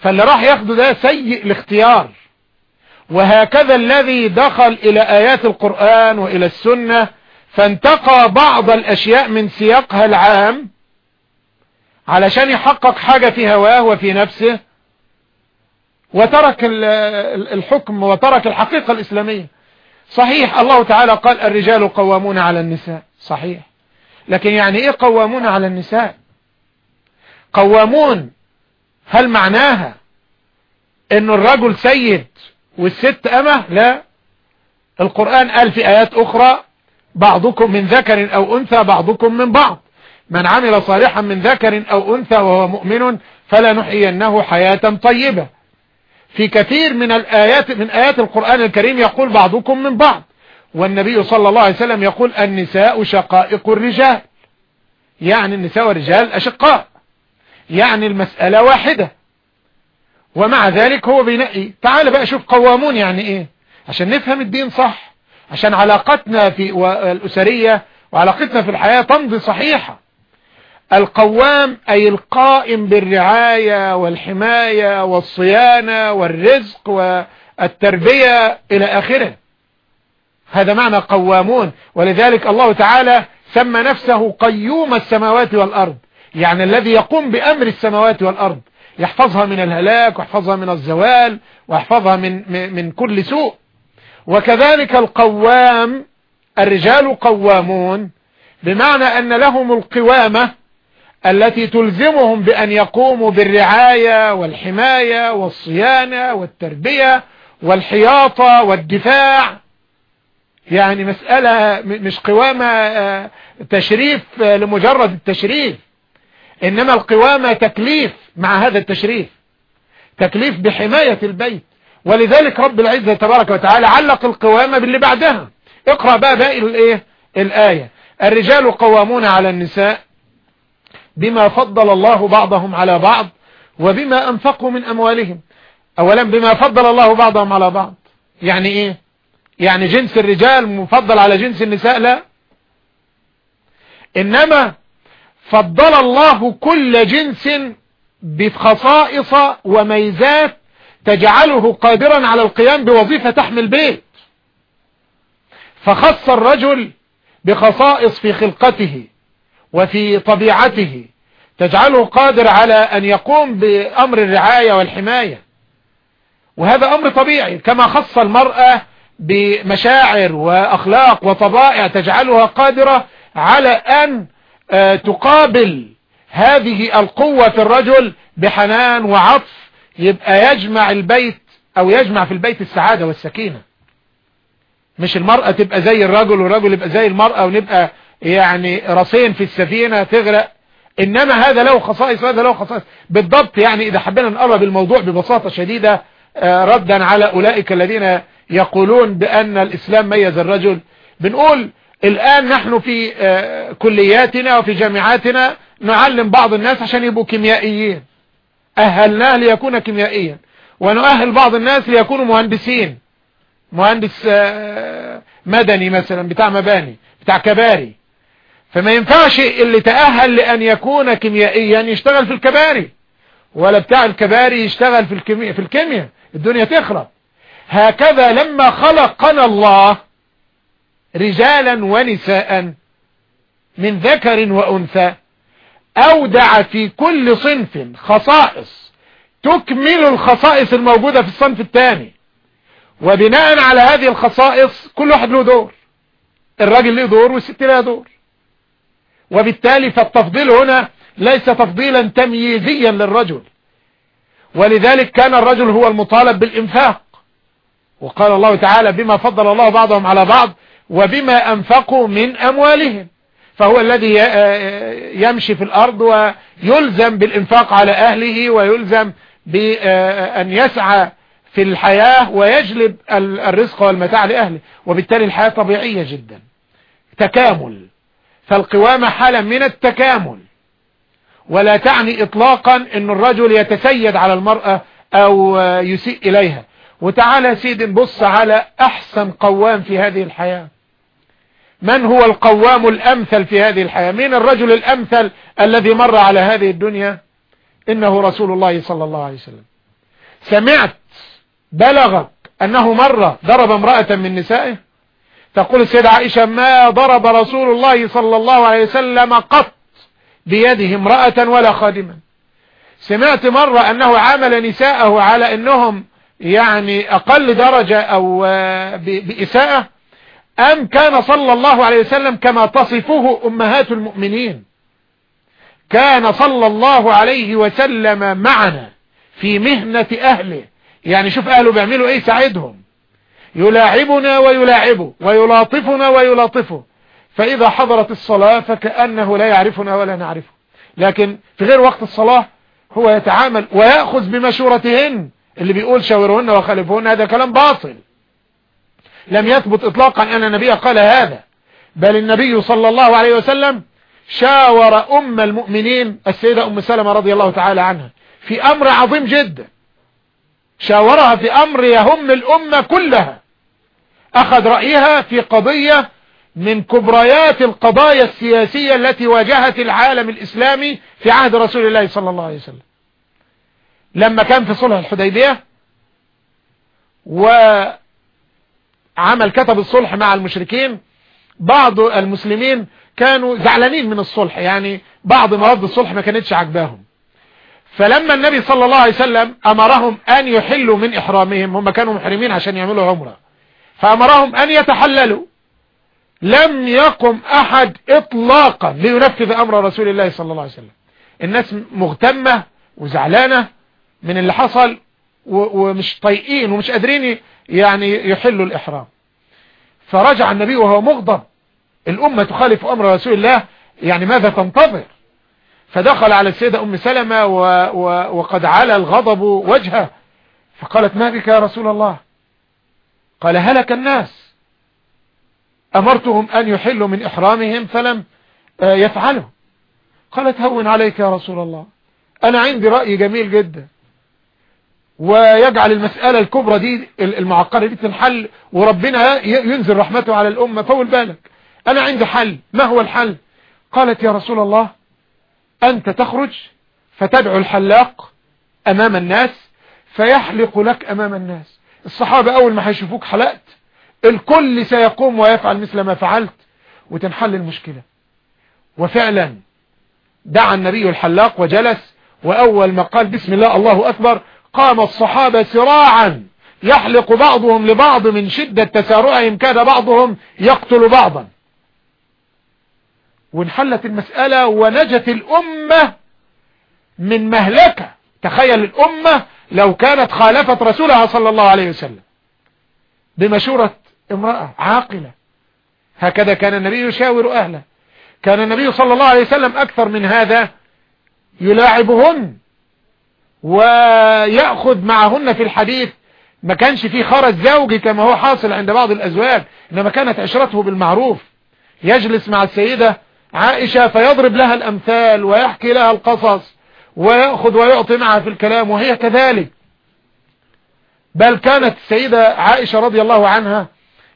فاللي راح ياخده ده سيء الاختيار. وهكذا الذي دخل إلى آيات القرآن وإلى السنة فانتقى بعض الأشياء من سياقها العام علشان يحقق حاجة في هواه وفي نفسه وترك الحكم وترك الحقيقة الإسلامية. صحيح الله تعالى قال الرجال قوامون على النساء. صحيح. لكن يعني إيه قوامون على النساء؟ قوامون هل معناها ان الرجل سيد والست أمة؟ لا. القرآن قال في آيات أخرى بعضكم من ذكر أو أنثى بعضكم من بعض. من عمل صالحا من ذكر أو أنثى وهو مؤمن فلا نحيينه حياة طيبة. في كثير من الآيات من آيات القرآن الكريم يقول بعضكم من بعض. والنبي صلى الله عليه وسلم يقول النساء شقائق الرجال. يعني النساء والرجال أشقاء. يعني المسألة واحدة. ومع ذلك هو بينقي تعال بقى شوف قوامون يعني إيه. عشان نفهم الدين صح. عشان علاقتنا في الأسرية وعلاقتنا في الحياة تمضي صحيحة. القوام أي القائم بالرعاية والحماية والصيانة والرزق والتربية إلى آخره. هذا معنى قوامون. ولذلك الله تعالى سمى نفسه قيوم السماوات والأرض يعني الذي يقوم بأمر السماوات والأرض. يحفظها من الهلاك ويحفظها من الزوال ويحفظها من, من كل سوء. وكذلك القوام الرجال قوامون بمعنى أن لهم القوامة التي تلزمهم بأن يقوموا بالرعاية والحماية والصيانة والتربية والحياطة والدفاع. يعني مسألة مش قوامة تشريف لمجرد التشريف. إنما القوامة تكليف مع هذا التشريف تكليف بحماية البيت. ولذلك رب العزة تبارك وتعالى علق القوامة باللي بعدها. اقرأ بقى باقي الايه الآية. الرجال قوامون على النساء بما فضل الله بعضهم على بعض وبما أنفقوا من أموالهم. أولا بما فضل الله بعضهم على بعض. يعني إيه؟ يعني جنس الرجال مفضل على جنس النساء؟ لا. إنما فضل الله كل جنس بخصائص وميزات تجعله قادرا على القيام بوظيفة تحمل بيت فخص الرجل بخصائص في خلقته. وفي طبيعته. تجعله قادر على أن يقوم بأمر الرعاية والحماية. وهذا أمر طبيعي كما خص المرأة بمشاعر وأخلاق وطبائع تجعلها قادرة على أن تقابل هذه القوة في الرجل بحنان وعطف يبقى يجمع البيت أو يجمع في البيت السعادة والسكينة. مش المرأة تبقى زي الرجل والرجل يبقى زي المرأة ونبقى يعني راسين في السفينة تغرق. إنما هذا له خصائص وهذا له خصائص. بالضبط يعني إذا حبينا نقرب الموضوع ببساطة شديدة ردا على أولئك الذين يقولون بأن الإسلام ميز الرجل. بنقول الآن نحن في كلياتنا وفي جامعاتنا نعلم بعض الناس عشان يبقوا كيميائيين. أهلناه ليكون كيميائيا. ونؤهل بعض الناس ليكونوا مهندسين. مهندس مدني مثلا بتاع مباني بتاع كباري. فما ينفعش اللي تأهل لأن يكون كيميائيا يشتغل في الكباري ولا بتاع الكباري يشتغل في الكيمياء في الكيمياء الدنيا تخرب. هكذا لما خلقنا الله رجالا ونساء من ذكر وأنثى أودع في كل صنف خصائص تكمل الخصائص الموجودة في الصنف الثاني. وبناء على هذه الخصائص كل واحد له دور. الراجل له دور والست لها دور. وبالتالي فالتفضيل هنا ليس تفضيلا تمييزيا للرجل. ولذلك كان الرجل هو المطالب بالإنفاق. وقال الله تعالى بما فضل الله بعضهم على بعض وبما أنفقوا من أموالهم. فهو الذي يمشي في الأرض ويلزم بالإنفاق على أهله ويلزم بأن يسعى في الحياة ويجلب الرزق والمتاع لأهله. وبالتالي الحياة طبيعية جدا. تكامل. فالقوامة حالة من التكامل. ولا تعني إطلاقا أن الرجل يتسيد على المرأة أو يسيء إليها. وتعالى سيدي نبص على أحسن قوام في هذه الحياة. من هو القوام الأمثل في هذه الحياة؟ من الرجل الأمثل الذي مر على هذه الدنيا؟ إنه رسول الله صلى الله عليه وسلم. سمعت بلغك أنه مرة ضرب امرأة من نسائه؟ تقول السيدة عائشة ما ضرب رسول الله صلى الله عليه وسلم قط بيده امرأة ولا خادما. سمعت مرة أنه عامل نساءه على أنهم يعني أقل درجة أو بإساءة. أم كان صلى الله عليه وسلم كما تصفه أمهات المؤمنين. كان صلى الله عليه وسلم معنا في مهنة أهله. يعني شوف أهله بيعملوا إيه ساعدهم يلاعبنا ويلاعبه ويلاطفنا ويلاطفه فإذا حضرت الصلاة فكأنه لا يعرفنا ولا نعرفه. لكن في غير وقت الصلاة هو يتعامل ويأخذ بمشورتهن. اللي بيقول شاورهن وخالفهن هذا كلام باطل. لم يثبت اطلاقا أن النبي قال هذا. بل النبي صلى الله عليه وسلم شاور أم المؤمنين السيدة أم سلمة رضي الله تعالى عنها في أمر عظيم جدا. شاورها في أمر يهم الأمة كلها. أخذ رأيها في قضية من كبريات القضايا السياسية التي واجهت العالم الإسلامي في عهد رسول الله صلى الله عليه وسلم. لما كان في صلح الحديبية وعمل كتب الصلح مع المشركين بعض المسلمين كانوا زعلانين من الصلح يعني بعض مواد الصلح ما كانتش عجباهم فلما النبي صلى الله عليه وسلم أمرهم أن يحلوا من إحرامهم هم كانوا محرمين عشان يعملوا عمرة. فأمرهم أن يتحللوا. لم يقم أحد إطلاقا لينفذ أمر رسول الله صلى الله عليه وسلم. الناس مغتمة وزعلانة من اللي حصل ومش طايقين ومش قادرين يعني يحلوا الإحرام. فرجع النبي وهو مغضب. الأمة تخالف أمر رسول الله يعني ماذا تنتظر؟ فدخل على السيدة أم سلمة و و وقد على الغضب وجهه. فقالت ما بك يا رسول الله؟ قال هلك الناس. أمرتهم أن يحلوا من إحرامهم فلم يفعلوا. قالت هون عليك يا رسول الله. أنا عندي رأي جميل جدا. ويجعل المسألة الكبرى دي المعقرة دي تنحل وربنا ينزل رحمته على الأمة طول بالك. أنا عندي حل. ما هو الحل؟ قالت يا رسول الله أنت تخرج فتدعو الحلاق أمام الناس فيحلق لك أمام الناس. الصحابة أول ما هيشوفوك حلقت. الكل سيقوم ويفعل مثل ما فعلت وتنحل المشكلة. وفعلا دعا النبي الحلاق وجلس وأول ما قال بسم الله الله أكبر قام الصحابة سراعا يحلق بعضهم لبعض من شدة تسارعهم كاد بعضهم يقتل بعضا. وانحلت المسألة ونجت الأمة من مهلكة. تخيل الأمة لو كانت خالفت رسولها صلى الله عليه وسلم بمشورة امرأة عاقلة هكذا كان النبي يشاور أهله. كان النبي صلى الله عليه وسلم أكثر من هذا يلاعبهن ويأخذ معهن في الحديث. ما كانش فيه خرج زوجي كما هو حاصل عند بعض الأزواج إنما كانت عشرته بالمعروف. يجلس مع السيدة عائشة فيضرب لها الأمثال ويحكي لها القصص. ويأخذ ويعطي معها في الكلام وهي كذلك. بل كانت السيدة عائشة رضي الله عنها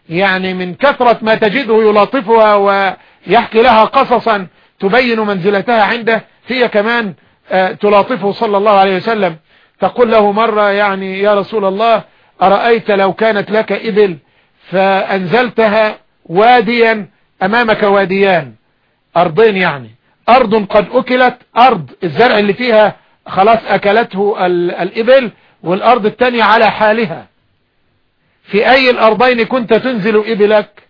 يعني من كثرة ما تجده يلاطفها ويحكي لها قصصا تبين منزلتها عنده هي كمان تلاطفه صلى الله عليه وسلم. تقول له مرة يعني يا رسول الله أرأيت لو كانت لك إبل فأنزلتها واديا أمامك واديان. أرضين يعني. أرض قد أكلت أرض الزرع اللي فيها خلاص أكلته الإبل والأرض التانية على حالها. في أي الأرضين كنت تنزل إبلك؟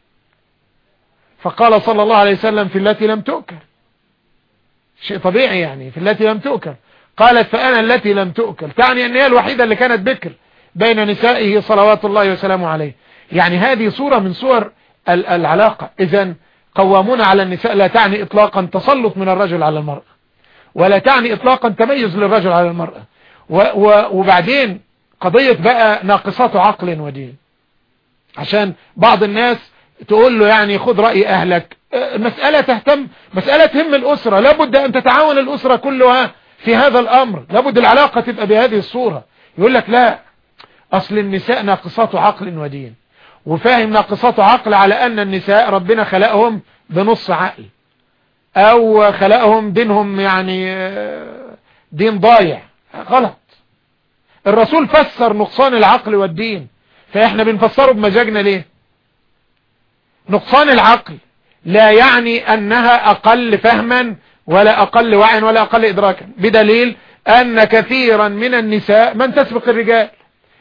فقال صلى الله عليه وسلم في التي لم تؤكل. شيء طبيعي يعني في التي لم تؤكل. قالت فأنا التي لم تؤكل. تعني أن هي الوحيدة اللي كانت بكر بين نسائه صلوات الله وسلامه عليه. يعني هذه صورة من صور العلاقة. إذا قوامون على النساء لا تعني إطلاقا تسلط من الرجل على المرأة ولا تعني إطلاقا تميز للرجل على المرأة. وبعدين قضية بقى ناقصات عقل ودين. عشان بعض الناس تقول له يعني خذ رأي أهلك. مسألة تهتم مسألة تهم الأسرة. لابد أن تتعاون الأسرة كلها في هذا الأمر. لابد العلاقة تبقى بهذه الصورة. يقول لك لا أصل النساء ناقصات عقل ودين. وفاهم ناقصات عقل على أن النساء ربنا خلقهم بنص عقل. أو خلقهم دينهم يعني دين ضايع. غلط. الرسول فسر نقصان العقل والدين. فإحنا بنفسره بمزاجنا ليه؟ نقصان العقل. لا يعني أنها أقل فهما ولا أقل وعيا ولا أقل إدراكا. بدليل أن كثيرا من النساء من تسبق الرجال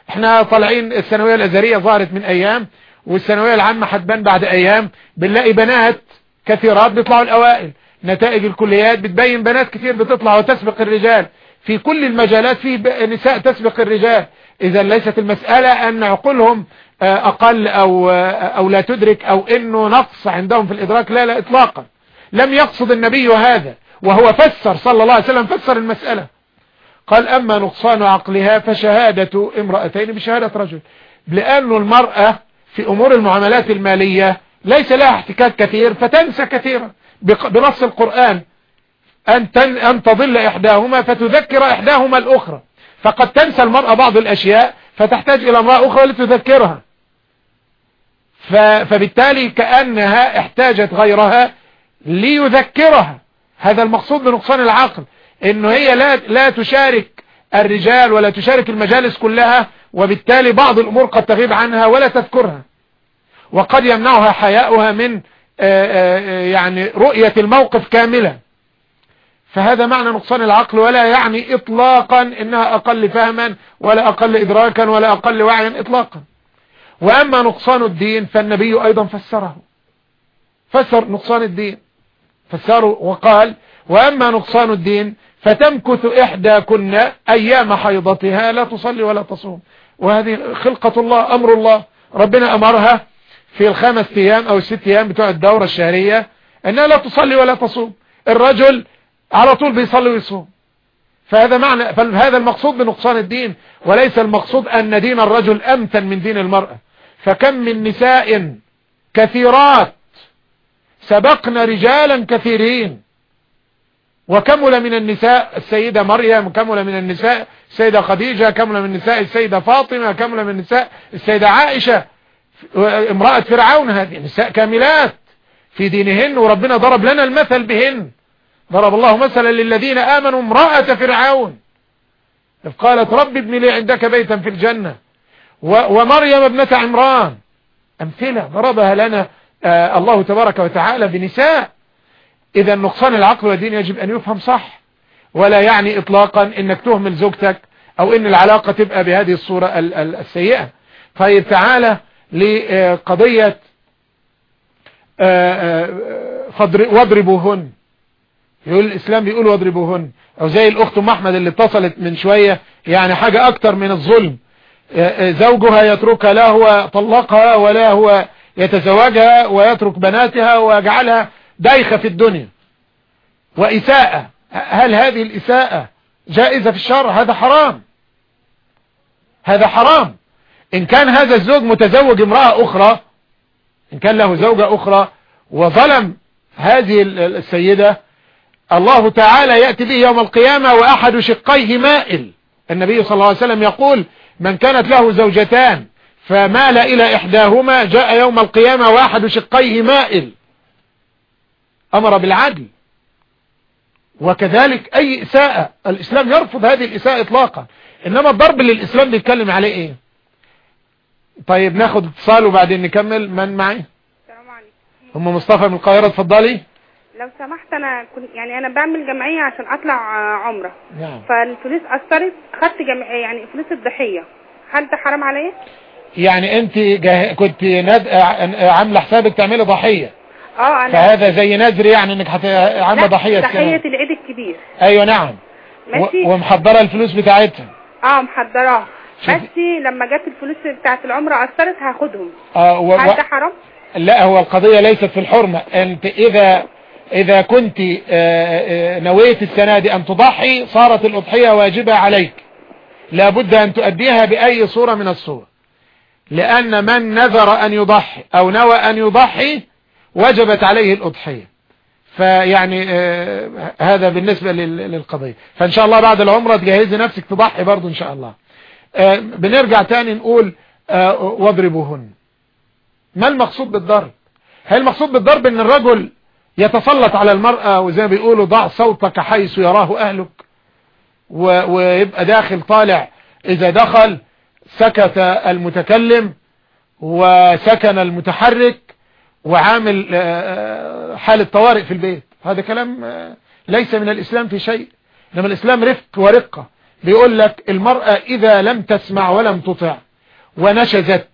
إحنا طالعين الثانوية الأزهرية ظهرت من أيام والثانوية العامة هتبان بعد أيام بنلاقي بنات كثيرات بيطلعوا الأوائل. نتائج الكليات بتبين بنات كثير بتطلع وتسبق الرجال. في كل المجالات في نساء تسبق الرجال. إذا ليست المسألة أن عقولهم أقل أو, أو لا تدرك أو أنه نقص عندهم في الإدراك لا لا إطلاقا. لم يقصد النبي هذا وهو فسر صلى الله عليه وسلم فسر المسألة. قال أما نقصان عقلها فشهادة امرأتين بشهادة رجل. لأن المرأة في أمور المعاملات المالية ليس لها احتكاك كثير فتنسى كثيرا. بنص القرآن أن, أن تضل إحداهما فتذكر إحداهما الأخرى. فقد تنسى المرأة بعض الأشياء فتحتاج إلى امرأة أخرى لتذكرها. فبالتالي كأنها احتاجت غيرها ليذكرها. هذا المقصود بنقصان العقل. إنه هي لا, لا تشارك الرجال ولا تشارك المجالس كلها وبالتالي بعض الأمور قد تغيب عنها ولا تذكرها. وقد يمنعها حياؤها من آه، آه، آه، يعني رؤية الموقف كاملا فهذا معنى نقصان العقل ولا يعني اطلاقا إنها أقل فهما ولا أقل ادراكا ولا أقل وعيا اطلاقا. وأما نقصان الدين فالنبي أيضا فسره. فسر نقصان الدين. فسره وقال وأما نقصان الدين فتمكث إحداكن أيام حيضتها لا تصلي ولا تصوم. وهذه خلقة الله أمر الله. ربنا أمرها في الخمس أيام أو الست أيام بتوع الدورة الشهرية أنها لا تصلي ولا تصوم. الرجل على طول بيصلي ويصوم. فهذا معنى فهذا المقصود بنقصان الدين وليس المقصود أن دين الرجل أمتن من دين المرأة. فكم من نساء كثيرات سبقنا رجالا كثيرين. وكمل من النساء السيدة مريم كمل من النساء السيدة خديجة كمل من النساء السيدة فاطمة كمل من النساء السيدة عائشة. امرأة فرعون هذه نساء كاملات في دينهن وربنا ضرب لنا المثل بهن. ضرب الله مثلا للذين آمنوا امرأة فرعون. إذ قالت رب ابن لي عندك بيتا في الجنة. ومريم ابنة عمران. أمثلة ضربها لنا آه الله تبارك وتعالى بنساء. إذا نقصان العقل والدين يجب أن يفهم صح ولا يعني إطلاقا إنك تهمل زوجتك أو إن العلاقة تبقى بهذه الصورة ال- ال- السيئة. طيب تعالى لقضية آه، آه، واضربوهن. يقول الإسلام بيقول واضربوهن. أو زي الأخت أم أحمد اللي اتصلت من شوية يعني حاجة أكتر من الظلم. آه، زوجها يتركها لا هو طلقها ولا هو يتزوجها ويترك بناتها ويجعلها دايخة في الدنيا. وإساءة. هل هذه الإساءة جائزة في الشرع؟ هذا حرام. هذا حرام. إن كان هذا الزوج متزوج امرأة أخرى إن كان له زوجة أخرى وظلم هذه ال- ال- السيدة الله تعالى يأتي به يوم القيامة وأحد شقيه مائل. النبي صلى الله عليه وسلم يقول من كانت له زوجتان فمال إلى إحداهما جاء يوم القيامة وأحد شقيه مائل. أمر بالعدل. وكذلك أي إساءة الإسلام يرفض هذه الإساءة إطلاقا. إنما الضرب اللي الإسلام بيتكلم عليه إيه؟ طيب ناخد اتصال وبعدين نكمل. من معي؟ السلام عليكم. أم مصطفى من القاهرة اتفضلي. لو سمحت أنا كنت يعني أنا بعمل جمعية عشان أطلع آه، عمرة. نعم. فالفلوس أثرت خدت جمع يعني فلوس الضحية. هل ده حرام عليا؟ يعني أنت جاه... كنت ند... عاملة حسابك تعملي ضحية. آه أنا فهذا زي نذر يعني إنك. عامله ضحية كمان العيد الكبير. أيوه نعم. ماشي. و... ومحضرة الفلوس بتاعتها. آه محضراها. بس لما جت الفلوس بتاعت العمرة أثرت هاخدهم. آه و... ده حرام؟ لا هو القضية ليست في الحرمة. أنت اذا إذا كنت آه، آه، نويت السنة دي أن تضحي صارت الأضحية واجبة عليك. لابد أن تؤديها بأي صورة من الصور. لأن من نذر أن يضحي أو نوى أن يضحي وجبت عليه الأضحية. فيعني آه، هذا بالنسبة لل- للقضية. فإن شاء الله بعد العمرة تجهزي نفسك تضحي برضو إن شاء الله. آه، بنرجع تاني نقول آه، واضربوهن. ما المقصود بالضرب؟ هل المقصود بالضرب إن الرجل يتسلط على المرأة وزي ما بيقولوا ضع صوتك حيث يراه أهلك؟ و- ويبقى داخل طالع. إذا دخل سكت المتكلم وسكن المتحرك وعامل آه، حالة طوارئ في البيت. هذا كلام آه، ليس من الإسلام في شيء إنما الإسلام رفق ورقة. بيقول لك المرأة إذا لم تسمع ولم تطع ونشزت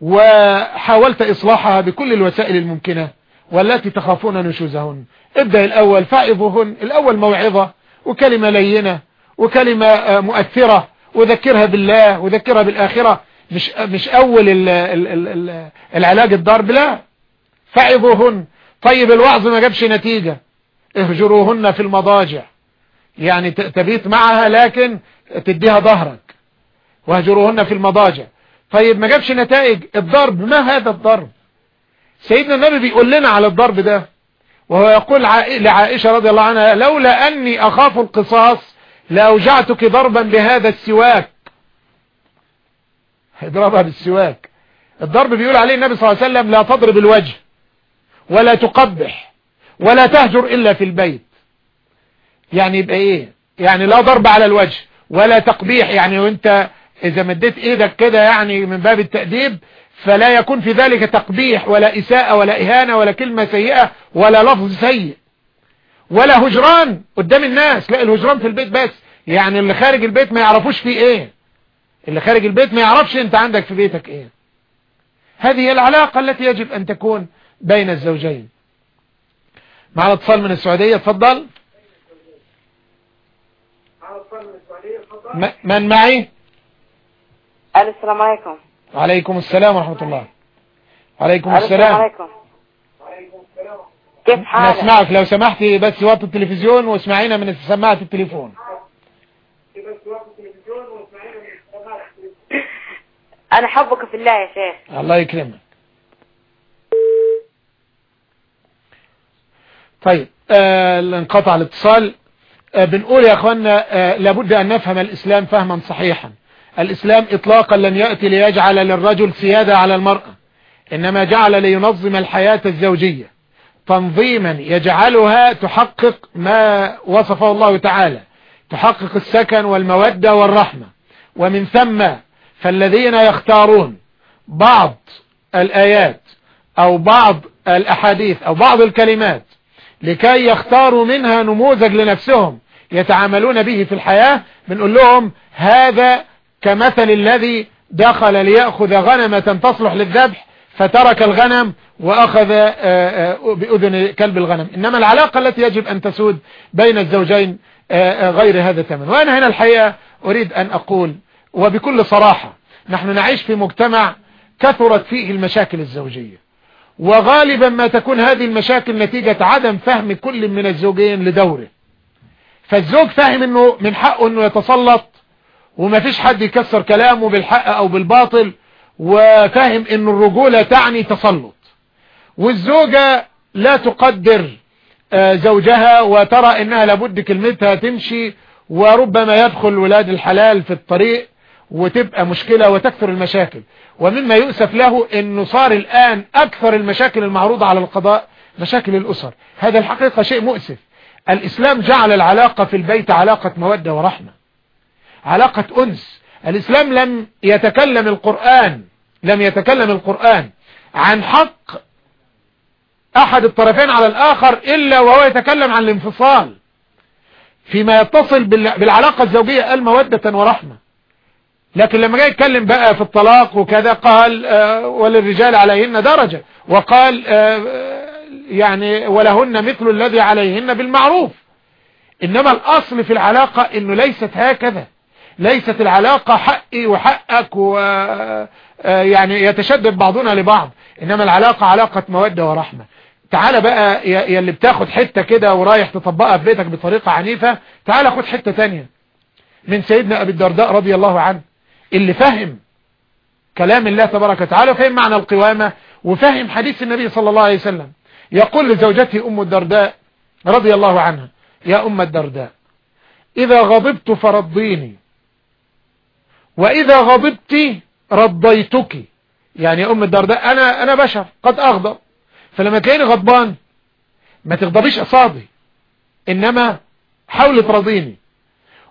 وحاولت إصلاحها بكل الوسائل الممكنة والتي تخافون نشوزهن. ابدأ الأول فعظهن الأول موعظة وكلمة لينة وكلمة آه، مؤثرة. وذكرها بالله وذكرها بالآخرة. مش مش أول ال ال ال ال العلاج الضرب لا فعظوهن. طيب الوعظ ما جابش نتيجة. اهجروهن في المضاجع. يعني تبيت معها لكن تديها ظهرك. واهجروهن في المضاجع. طيب ما جابش نتائج. الضرب ما هذا الضرب؟ سيدنا النبي بيقول لنا على الضرب ده وهو يقول عائ- لعائشة رضي الله عنها لولا أني أخاف القصاص لأوجعتك ضربا بهذا السواك. اضربها بالسواك. الضرب بيقول عليه النبي صلى الله عليه وسلم لا تضرب الوجه. ولا تقبح ولا تهجر إلا في البيت. يعني يبقى إيه؟ يعني لا ضرب على الوجه ولا تقبيح. يعني وانت إذا مديت إيدك كده يعني من باب التأديب فلا يكون في ذلك تقبيح ولا إساءة ولا إهانة ولا كلمة سيئة ولا لفظ سيء ولا هجران قدام الناس. لا الهجران في البيت بس. يعني اللي خارج البيت ما يعرفوش فيه إيه؟ اللي خارج البيت ما يعرفش أنت عندك في بيتك إيه. هذه العلاقة التي يجب أن تكون. بين الزوجين. معنا اتصال من السعودية اتفضل م- من معي؟ السلام عليكم. وعليكم السلام ورحمة الله. وعليكم السلام. السلام عليكم. كيف حالك؟ نسمعك لو سمحتي بس وطي التلفزيون واسمعينا من سماعة التليفون. أنا حبك في الله يا شيخ. الله يكرمك. طيب آه انقطع الاتصال. آه بنقول يا أخوانا آه لابد أن نفهم الإسلام فهما صحيحا. الإسلام اطلاقا لم يأتي ليجعل للرجل سيادة على المرأة إنما جعل لينظم الحياة الزوجية. تنظيما يجعلها تحقق ما وصفه الله تعالى تحقق السكن والمودة والرحمة. ومن ثم فالذين يختارون بعض الآيات أو بعض الأحاديث أو بعض الكلمات لكي يختاروا منها نموذج لنفسهم يتعاملون به في الحياة بنقول لهم هذا كمثل الذي دخل ليأخذ غنمة تصلح للذبح فترك الغنم وأخذ آه، آه، بأذن كلب الغنم. إنما العلاقة التي يجب أن تسود بين الزوجين آه، غير هذا تماما. وأنا هنا الحقيقة أريد أن أقول وبكل صراحة نحن نعيش في مجتمع كثرت فيه المشاكل الزوجية. وغالبا ما تكون هذه المشاكل نتيجة عدم فهم كل من الزوجين لدوره. فالزوج فاهم إنه من حقه إنه يتسلط وما فيش حد يكسر كلامه بالحق أو بالباطل وفاهم ان الرجولة تعني تسلط. والزوجة لا تقدر آه، زوجها وترى إنها لابد كلمتها تمشي وربما يدخل ولاد الحلال في الطريق وتبقى مشكلة وتكثر المشاكل. ومما يؤسف له إنه صار الآن أكثر المشاكل المعروضة على القضاء مشاكل الأسر. هذا الحقيقة شيء مؤسف. الإسلام جعل العلاقة في البيت علاقة مودة ورحمة علاقة أنس. الإسلام لم يتكلم القرآن لم يتكلم القرآن عن حق أحد الطرفين على الآخر إلا وهو يتكلم عن الانفصال. فيما يتصل بال- بالعلاقة الزوجية قال مودة ورحمة. لكن لما جاي يتكلم بقى في الطلاق وكذا قال آه، وللرجال عليهن درجة وقال آه، آه، يعني ولهن مثل الذي عليهن بالمعروف. إنما الأصل في العلاقة إنه ليست هكذا. ليست العلاقة حقي وحقك و يعني يتشدد بعضنا لبعض. إنما العلاقة علاقة مودة ورحمة. تعال بقى يا اللي بتاخد حتة كده ورايح تطبقها في بيتك بطريقة عنيفة تعال خد حتة تانية. من سيدنا أبي الدرداء رضي الله عنه. اللي فهم كلام الله تبارك وتعالى وفهم معنى القوامة وفهم حديث النبي صلى الله عليه وسلم. يقول لزوجته أم الدرداء رضي الله عنها يا أم الدرداء إذا غضبت فرضيني وإذا غضبت رضيتك. يعني يا أم الدرداء أنا, أنا بشر قد أغضب. فلما تلاقيني غضبان ما تغضبيش قصادي إنما حاول ترضيني.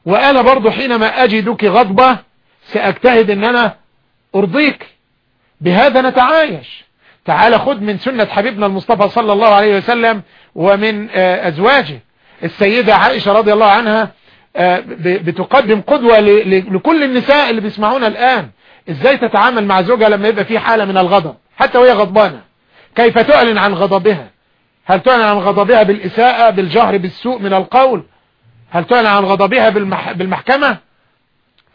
وأنا برضو حينما أجدك غضبة سأجتهد إن أنا أرضيك. بهذا نتعايش. تعال خد من سنة حبيبنا المصطفى صلى الله عليه وسلم ومن آه، أزواجه. السيدة عائشة رضي الله عنها آه، بتقدم قدوة لكل النساء اللي بيسمعونا الآن. إزاي تتعامل مع زوجها لما يبقى في حالة من الغضب؟ حتى وهي غضبانة. كيف تعلن عن غضبها؟ هل تعلن عن غضبها بالإساءة بالجهر بالسوء من القول؟ هل تعلن عن غضبها بالمح... بالمحكمة؟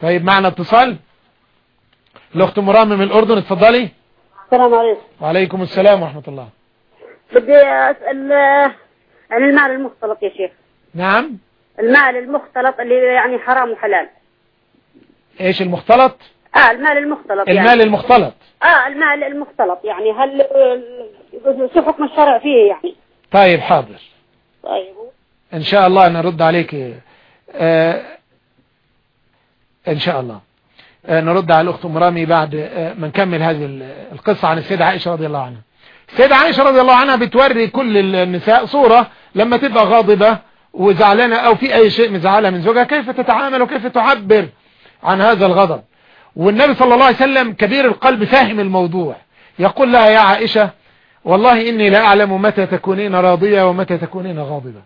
طيب معنا اتصال؟ الأخت مرام من الأردن اتفضلي. السلام عليكم. وعليكم السلام ورحمة الله. بدي أسأل آه، عن المال المختلط يا شيخ. نعم. المال المختلط اللي يعني حرام وحلال. إيش المختلط؟ آه المال المختلط يعني. المال المختلط. آه المال المختلط يعني. هل آه، شو حكم الشرع فيه يعني؟ طيب حاضر. طيب. إن شاء الله نرد عليك. آه إن شاء الله. آه نرد على الأخت ام رامي بعد آه ما نكمل هذه ال- القصة عن السيدة عائشة رضي الله عنها. السيدة عائشة رضي الله عنها بتوري كل النساء صورة لما تبقى غاضبة وزعلانة أو في أي شيء مزعلها من زوجها كيف تتعامل وكيف تعبر عن هذا الغضب. والنبي صلى الله عليه وسلم كبير القلب فاهم الموضوع. يقول لها يا عائشة والله إني لا أعلم متى تكونين راضية ومتى تكونين غاضبة.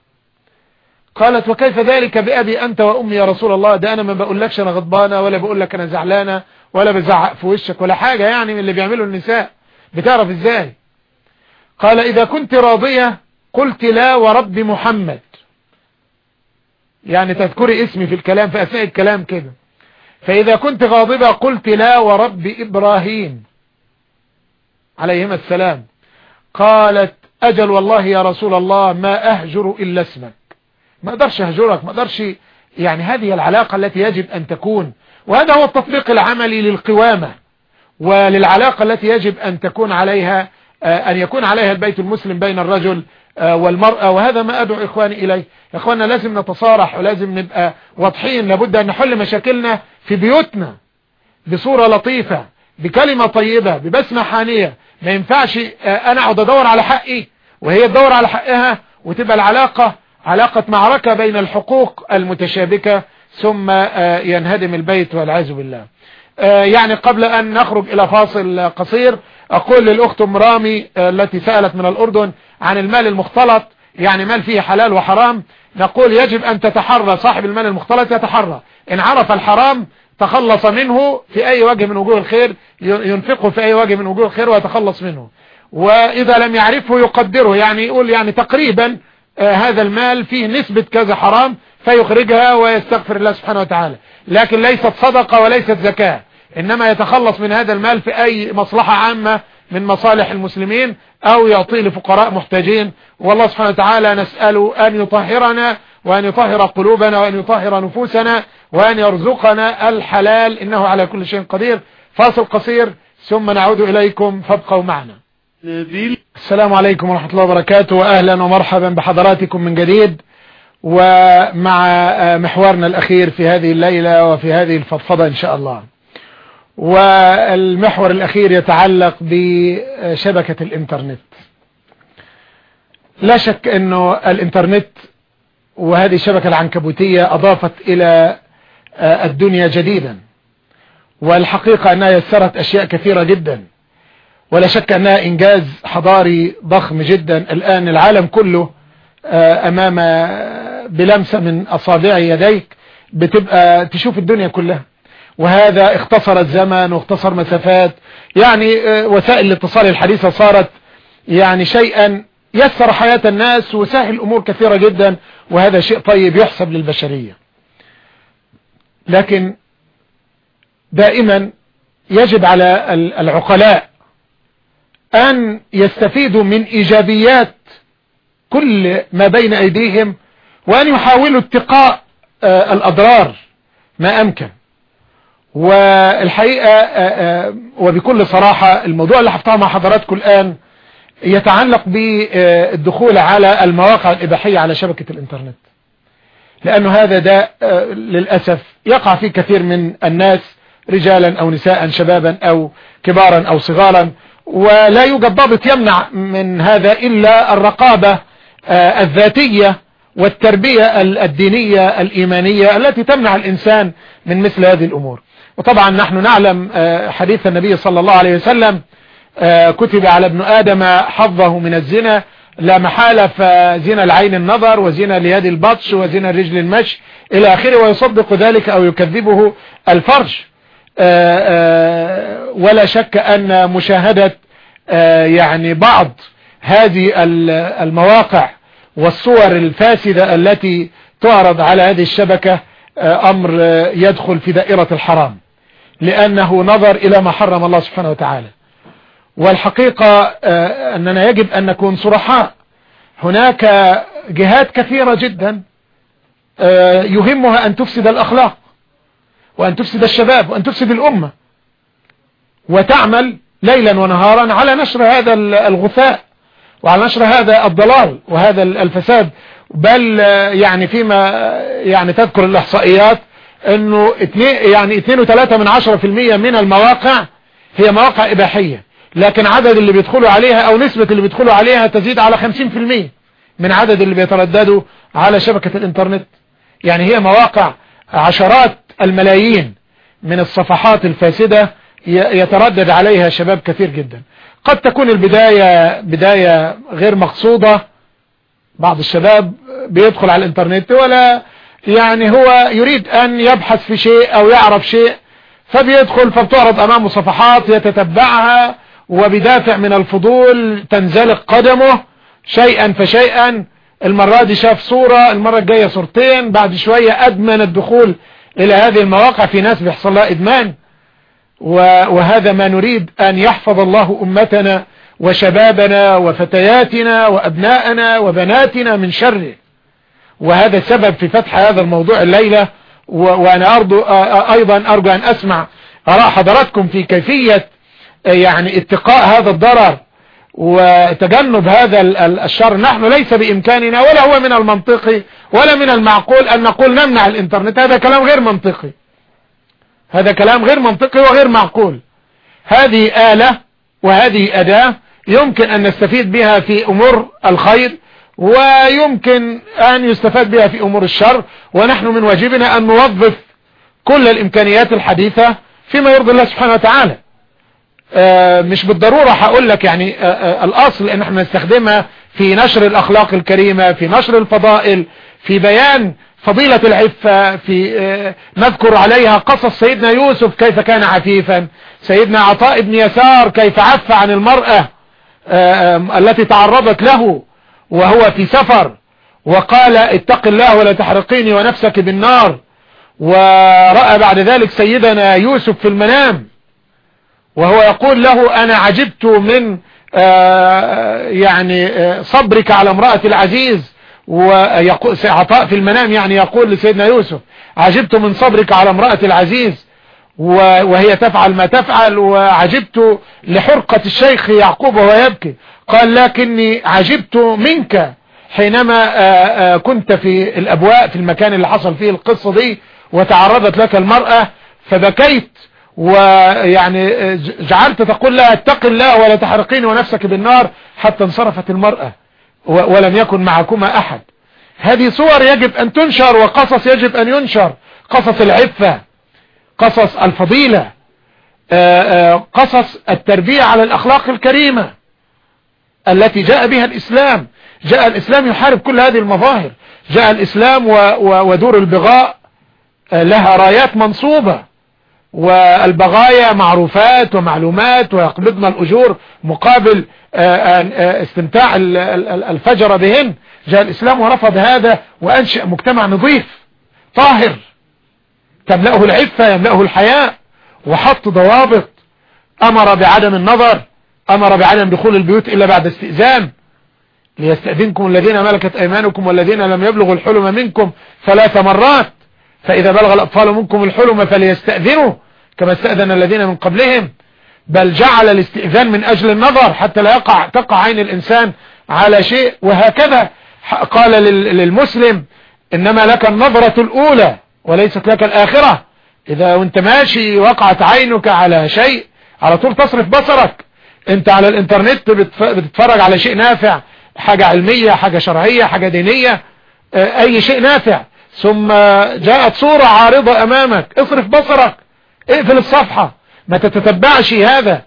قالت وكيف ذلك بأبي أنت وأمي يا رسول الله؟ ده أنا ما بقولكش أنا غضبانة ولا بقول لك أنا زعلانة ولا بزعق في وشك ولا حاجة يعني من اللي بيعمله النساء. بتعرف إزاي؟ قال إذا كنت راضية قلت لا ورب محمد. يعني تذكري اسمي في الكلام في أثناء الكلام كده. فإذا كنت غاضبة قلت لا ورب إبراهيم. عليهما السلام. قالت أجل والله يا رسول الله ما أهجر إلا اسمك. ما أقدرش أهجرك ما أقدرش يعني هذه العلاقة التي يجب أن تكون. وهذا هو التطبيق العملي للقوامة وللعلاقة التي يجب أن تكون عليها آه، أن يكون عليها البيت المسلم بين الرجل آه، والمرأة. وهذا ما أدعو إخواني إليه. يا إخواننا لازم نتصارح ولازم نبقى واضحين. لابد أن نحل مشاكلنا في بيوتنا بصورة لطيفة بكلمة طيبة ببسمة حانية. ما ينفعش آه، أنا أقعد أدور على حقي وهي تدور على حقها وتبقى العلاقة علاقة معركة بين الحقوق المتشابكة ثم آه، ينهدم البيت والعياذ بالله. آه، يعني قبل أن نخرج إلى فاصل قصير أقول للأخت أم رامي آه، التي سألت من الأردن عن المال المختلط يعني مال فيه حلال وحرام. نقول يجب أن تتحرى صاحب المال المختلط يتحرى. إن عرف الحرام تخلص منه في أي وجه من وجوه الخير ينفقه في أي وجه من وجوه الخير ويتخلص منه. وإذا لم يعرفه يقدره يعني يقول يعني تقريبا هذا المال فيه نسبة كذا حرام فيخرجها ويستغفر الله سبحانه وتعالى. لكن ليست صدقة وليست زكاة. إنما يتخلص من هذا المال في أي مصلحة عامة من مصالح المسلمين أو يعطيه لفقراء محتاجين. والله سبحانه وتعالى نسأله أن يطهرنا وأن يطهر قلوبنا وأن يطهر نفوسنا وأن يرزقنا الحلال. إنه على كل شيء قدير. فاصل قصير. ثم نعود إليكم. فابقوا معنا. نبيل السلام عليكم ورحمة الله وبركاته وأهلا ومرحبا بحضراتكم من جديد ومع آه، محورنا الأخير في هذه الليلة وفي هذه الفضفضة إن شاء الله. والمحور الأخير يتعلق بشبكة الإنترنت. لا شك أنه الإنترنت وهذه الشبكة العنكبوتية أضافت إلى آه، الدنيا جديدا والحقيقة أنها يسرت أشياء كثيرة جدا. ولا شك أنها إنجاز حضاري ضخم جدا. الآن العالم كله آه، أمام آه، بلمسة من أصابع يديك بتبقى تشوف الدنيا كلها. وهذا اختصر الزمن واختصر مسافات. يعني آه، وسائل الاتصال الحديثة صارت يعني شيئا يسر حياة الناس وسهل أمور كثيرة جدا وهذا شيء طيب يحسب للبشرية. لكن دائما يجب على ال- العقلاء أن يستفيدوا من إيجابيات كل ما بين أيديهم وأن يحاولوا اتقاء آه، الأضرار ما أمكن. والحقيقة آه، آه، وبكل صراحة الموضوع اللي حفتها مع حضراتكم الآن يتعلق بالدخول على المواقع الإباحية على شبكة الإنترنت. لأنه هذا آه، للأسف يقع فيه كثير من الناس رجالا أو نساء شبابا أو كبارا أو صغارا. ولا يوجد ضابط يمنع من هذا إلا الرقابة آه، الذاتية والتربية ال- الدينية الإيمانية التي تمنع الإنسان من مثل هذه الأمور. وطبعا نحن نعلم آه، حديث النبي صلى الله عليه وسلم آه، كتب على ابن آدم حظه من الزنا لا محالة فزنا العين النظر وزنا اليد البطش وزنا الرجل المشي إلى آخره ويصدق ذلك أو يكذبه الفرج. ولا شك أن مشاهدة آه، يعني بعض هذه ال- المواقع والصور الفاسدة التي تعرض على هذه الشبكة آه، آه، يدخل في دائرة الحرام لأنه نظر إلى ما حرم الله سبحانه وتعالى. والحقيقة آه، أننا يجب أن نكون صرحاء. هناك جهات كثيرة جدا آه، يهمها أن تفسد الأخلاق. وأن تفسد الشباب وأن تفسد الأمة وتعمل ليلا ونهارا على نشر هذا ال- الغثاء وعلى نشر هذا الضلال وهذا الفساد. بل يعني فيما يعني تذكر الإحصائيات إنه يعني اتنين وثلاثة من عشرة في المية من المواقع هي مواقع إباحية. لكن عدد اللي بيدخلوا عليها أو نسبة اللي بيدخلوا عليها تزيد على خمسين في المية من عدد اللي بيترددوا على شبكة الإنترنت. يعني هي مواقع عشرات الملايين من الصفحات الفاسدة يتردد عليها شباب كثير جدا. قد تكون البداية بداية غير مقصودة. بعض الشباب بيدخل على الإنترنت ولا يعني هو يريد أن يبحث في شيء أو يعرف شيء فبيدخل فبتعرض أمامه صفحات يتتبعها وبدافع من الفضول تنزلق قدمه شيئا فشيئا. المرة دي شاف صورة المرة الجاية صورتين بعد شوية أدمن الدخول إلى هذه المواقع في ناس بيحصل لها إدمان. وهذا ما نريد أن يحفظ الله أمتنا وشبابنا وفتياتنا وأبناءنا وبناتنا من شره. وهذا سبب في فتح هذا الموضوع الليلة. وأنا أرجو أيضا أرجو أن أسمع اراء حضراتكم في كيفية يعني اتقاء هذا الضرر. وتجنب هذا الشر. نحن ليس بإمكاننا ولا هو من المنطقي ولا من المعقول أن نقول نمنع الإنترنت. هذا كلام غير منطقي. هذا كلام غير منطقي وغير معقول. هذه آلة وهذه أداة يمكن أن نستفيد بها في أمور الخير ويمكن أن يستفاد بها في أمور الشر. ونحن من واجبنا أن نوظف كل الإمكانيات الحديثة فيما يرضي الله سبحانه وتعالى. مش بالضرورة هقول لك يعني آه آه الأصل أن إحنا نستخدمها في نشر الأخلاق الكريمة في نشر الفضائل في بيان فضيلة العفة في نذكر عليها قصص سيدنا يوسف كيف كان عفيفا سيدنا عطاء بن يسار كيف عف عن المرأة التي تعرضت له وهو في سفر وقال اتق الله ولا تحرقيني ونفسك بالنار ورأى بعد ذلك سيدنا يوسف في المنام. وهو يقول له أنا عجبت من يعني صبرك على امرأة العزيز ويقول عطاء في المنام يعني يقول لسيدنا يوسف عجبت من صبرك على امرأة العزيز وهي تفعل ما تفعل وعجبت لحرقة الشيخ يعقوب وهو يبكي. قال لكني عجبت منك حينما كنت في الأبواء في المكان اللي حصل فيه القصة دي وتعرضت لك المرأة فبكيت. ويعني جعلت تقول لها اتق الله ولا تحرقين ونفسك بالنار حتى انصرفت المرأة ولم يكن معكما أحد. هذه صور يجب أن تنشر وقصص يجب أن ينشر. قصص العفة قصص الفضيلة قصص التربية على الأخلاق الكريمة التي جاء بها الإسلام. جاء الإسلام يحارب كل هذه المظاهر. جاء الإسلام ودور البغاء لها رايات منصوبة. والبغايا معروفات ومعلومات ويقبضن الأجور مقابل استمتاع الفجر بهن. جاء الإسلام ورفض هذا وأنشأ مجتمع نظيف طاهر تملأه العفة يملأه الحياء وحط ضوابط. أمر بعدم النظر أمر بعدم دخول البيوت إلا بعد استئذان. ليستأذنكم الذين ملكت أيمانكم والذين لم يبلغوا الحلم منكم ثلاث مرات. فإذا بلغ الأطفال منكم الحلم فليستأذنوا كما استأذن الذين من قبلهم. بل جعل الاستئذان من أجل النظر حتى لا يقع تقع عين الإنسان على شيء وهكذا. قال للمسلم إنما لك النظرة الأولى وليست لك الآخرة. إذا وأنت ماشي وقعت عينك على شيء على طول تصرف بصرك. أنت على الإنترنت بتتفرج على شيء نافع حاجة علمية حاجة شرعية حاجة دينية أي شيء نافع. ثم جاءت صورة عارضة أمامك. اصرف بصرك. اقفل الصفحة. ما تتتبعش هذا.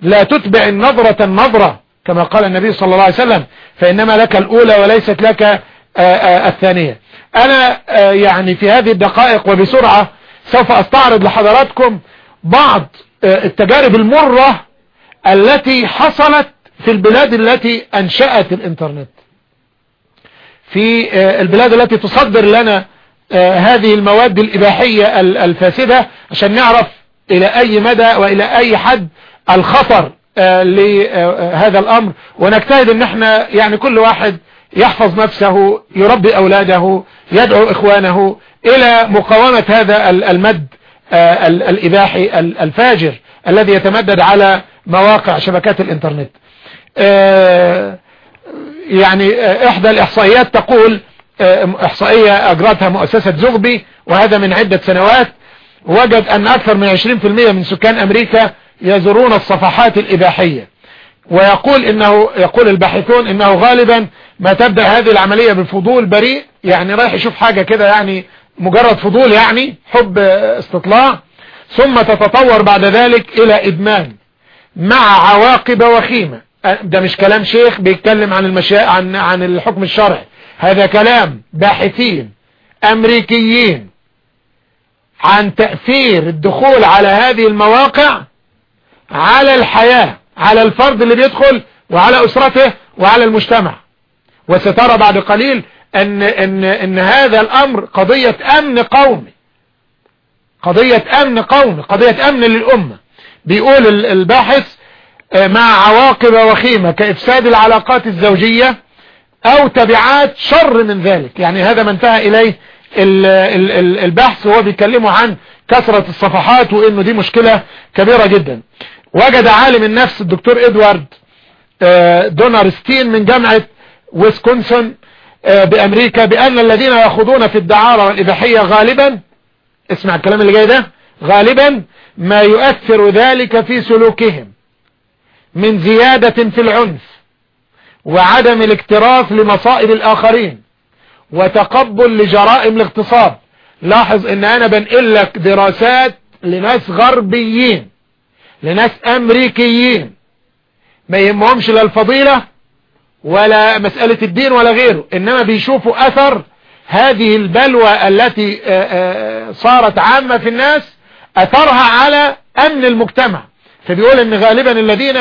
لا تتبع النظرة النظرة كما قال النبي صلى الله عليه وسلم. فإنما لك الأولى وليست لك الثانية. أنا يعني في هذه الدقائق وبسرعة سوف أستعرض لحضراتكم بعض التجارب المرة التي حصلت في البلاد التي أنشأت الإنترنت. في البلاد التي تصدر لنا هذه المواد الإباحية الفاسدة عشان نعرف إلى أي مدى وإلى أي حد الخطر لهذا الأمر. ونجتهد إن إحنا يعني كل واحد يحفظ نفسه يربي أولاده يدعو إخوانه إلى مقاومة هذا المد الإباحي الفاجر الذي يتمدد على مواقع شبكات الإنترنت. يعني آه، إحدى الإحصائيات تقول آه، إحصائية أجرتها مؤسسة زغبي وهذا من عدة سنوات. وجد أن أكثر من 20% من سكان أمريكا يزورون الصفحات الإباحية. ويقول إنه يقول الباحثون إنه غالبا ما تبدأ هذه العملية بفضول بريء يعني رايح يشوف حاجة كده يعني مجرد فضول يعني حب آه، استطلاع. ثم تتطور بعد ذلك إلى إدمان مع عواقب وخيمة. ده مش كلام شيخ بيتكلم عن المشا... عن عن الحكم الشرعي. هذا كلام باحثين أمريكيين عن تأثير الدخول على هذه المواقع على الحياة على الفرد اللي بيدخل وعلى أسرته وعلى المجتمع. وسترى بعد قليل ان, إن, إن هذا الأمر قضية أمن قومي. قضية أمن قومي قضية أمن للأمة. بيقول ال- الباحث مع عواقب وخيمة كإفساد العلاقات الزوجية أو تبعات شر من ذلك. يعني هذا ما انتهى ال- البحث وهو بيتكلموا عن كثرة الصفحات وإنه دي مشكلة كبيرة جدا. وجد عالم النفس الدكتور إدوارد آه، دونارستين من جامعة ويسكونسن آه، بأمريكا بأن الذين يخوضون في الدعارة والإباحية غالبا اسمع الكلام اللي جاي ده غالبا ما يؤثر ذلك في سلوكهم. من زيادة في العنف وعدم الاكتراث لمصائب الآخرين وتقبل لجرائم الاغتصاب. لاحظ إن أنا بنقل لك دراسات لناس غربيين لناس أمريكيين ما يهمهمش لا الفضيلة ولا مسألة الدين ولا غيره إنما بيشوفوا أثر هذه البلوى التي صارت عامة في الناس أثرها على أمن المجتمع. فبيقول إن غالبا الذين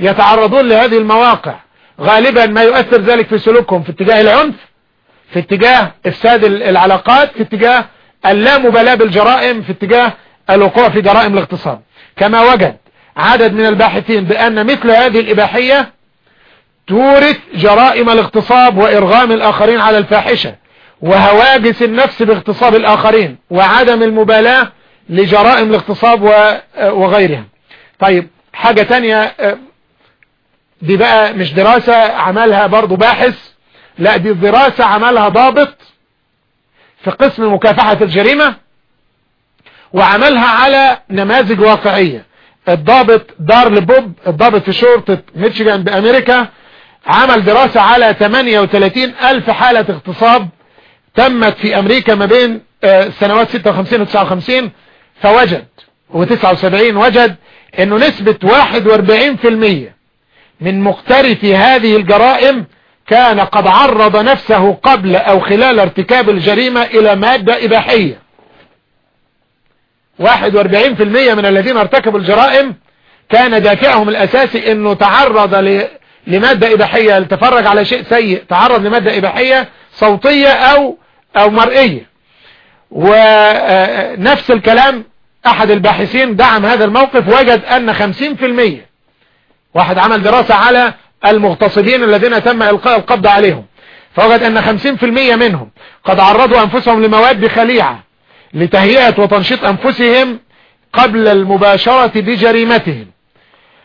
يتعرضون لهذه المواقع غالبا ما يؤثر ذلك في سلوكهم في اتجاه العنف في اتجاه إفساد ال- العلاقات في اتجاه اللامبالاة بالجرائم في اتجاه الوقوع في جرائم الاغتصاب. كما وجد عدد من الباحثين بأن مثل هذه الإباحية تورث جرائم الاغتصاب وإرغام الآخرين على الفاحشة وهواجس النفس باغتصاب الآخرين وعدم المبالاة لجرائم الاغتصاب وغيرها. طيب حاجة تانية آه، دي بقى مش دراسة عملها برضو باحث. لا دي دراسة عملها ضابط في قسم مكافحة الجريمة وعملها على نماذج واقعية. الضابط دارل بوب الضابط في شرطة ميشيغان بأمريكا عمل دراسة على 38 ألف حالة اغتصاب تمت في أمريكا ما بين آه، سنوات 56 و 59 فوجد و79 وجد إنه نسبة 41% من مقترفي هذه الجرائم كان قد عرض نفسه قبل أو خلال ارتكاب الجريمة إلى مادة إباحية. 41% من الذين ارتكبوا الجرائم كان دافعهم الأساسي إنه تعرض. لمادة إباحية. تفرج على شيء سيء؟ تعرض لمادة إباحية صوتية أو أو مرئية. ونفس الكلام أحد الباحثين دعم هذا الموقف وجد أن 50% واحد عمل دراسة على المغتصبين الذين تم إلقاء القبض عليهم فوجد أن 50% منهم قد عرضوا أنفسهم لمواد خليعة لتهيئة وتنشيط أنفسهم قبل المباشرة بجريمتهم.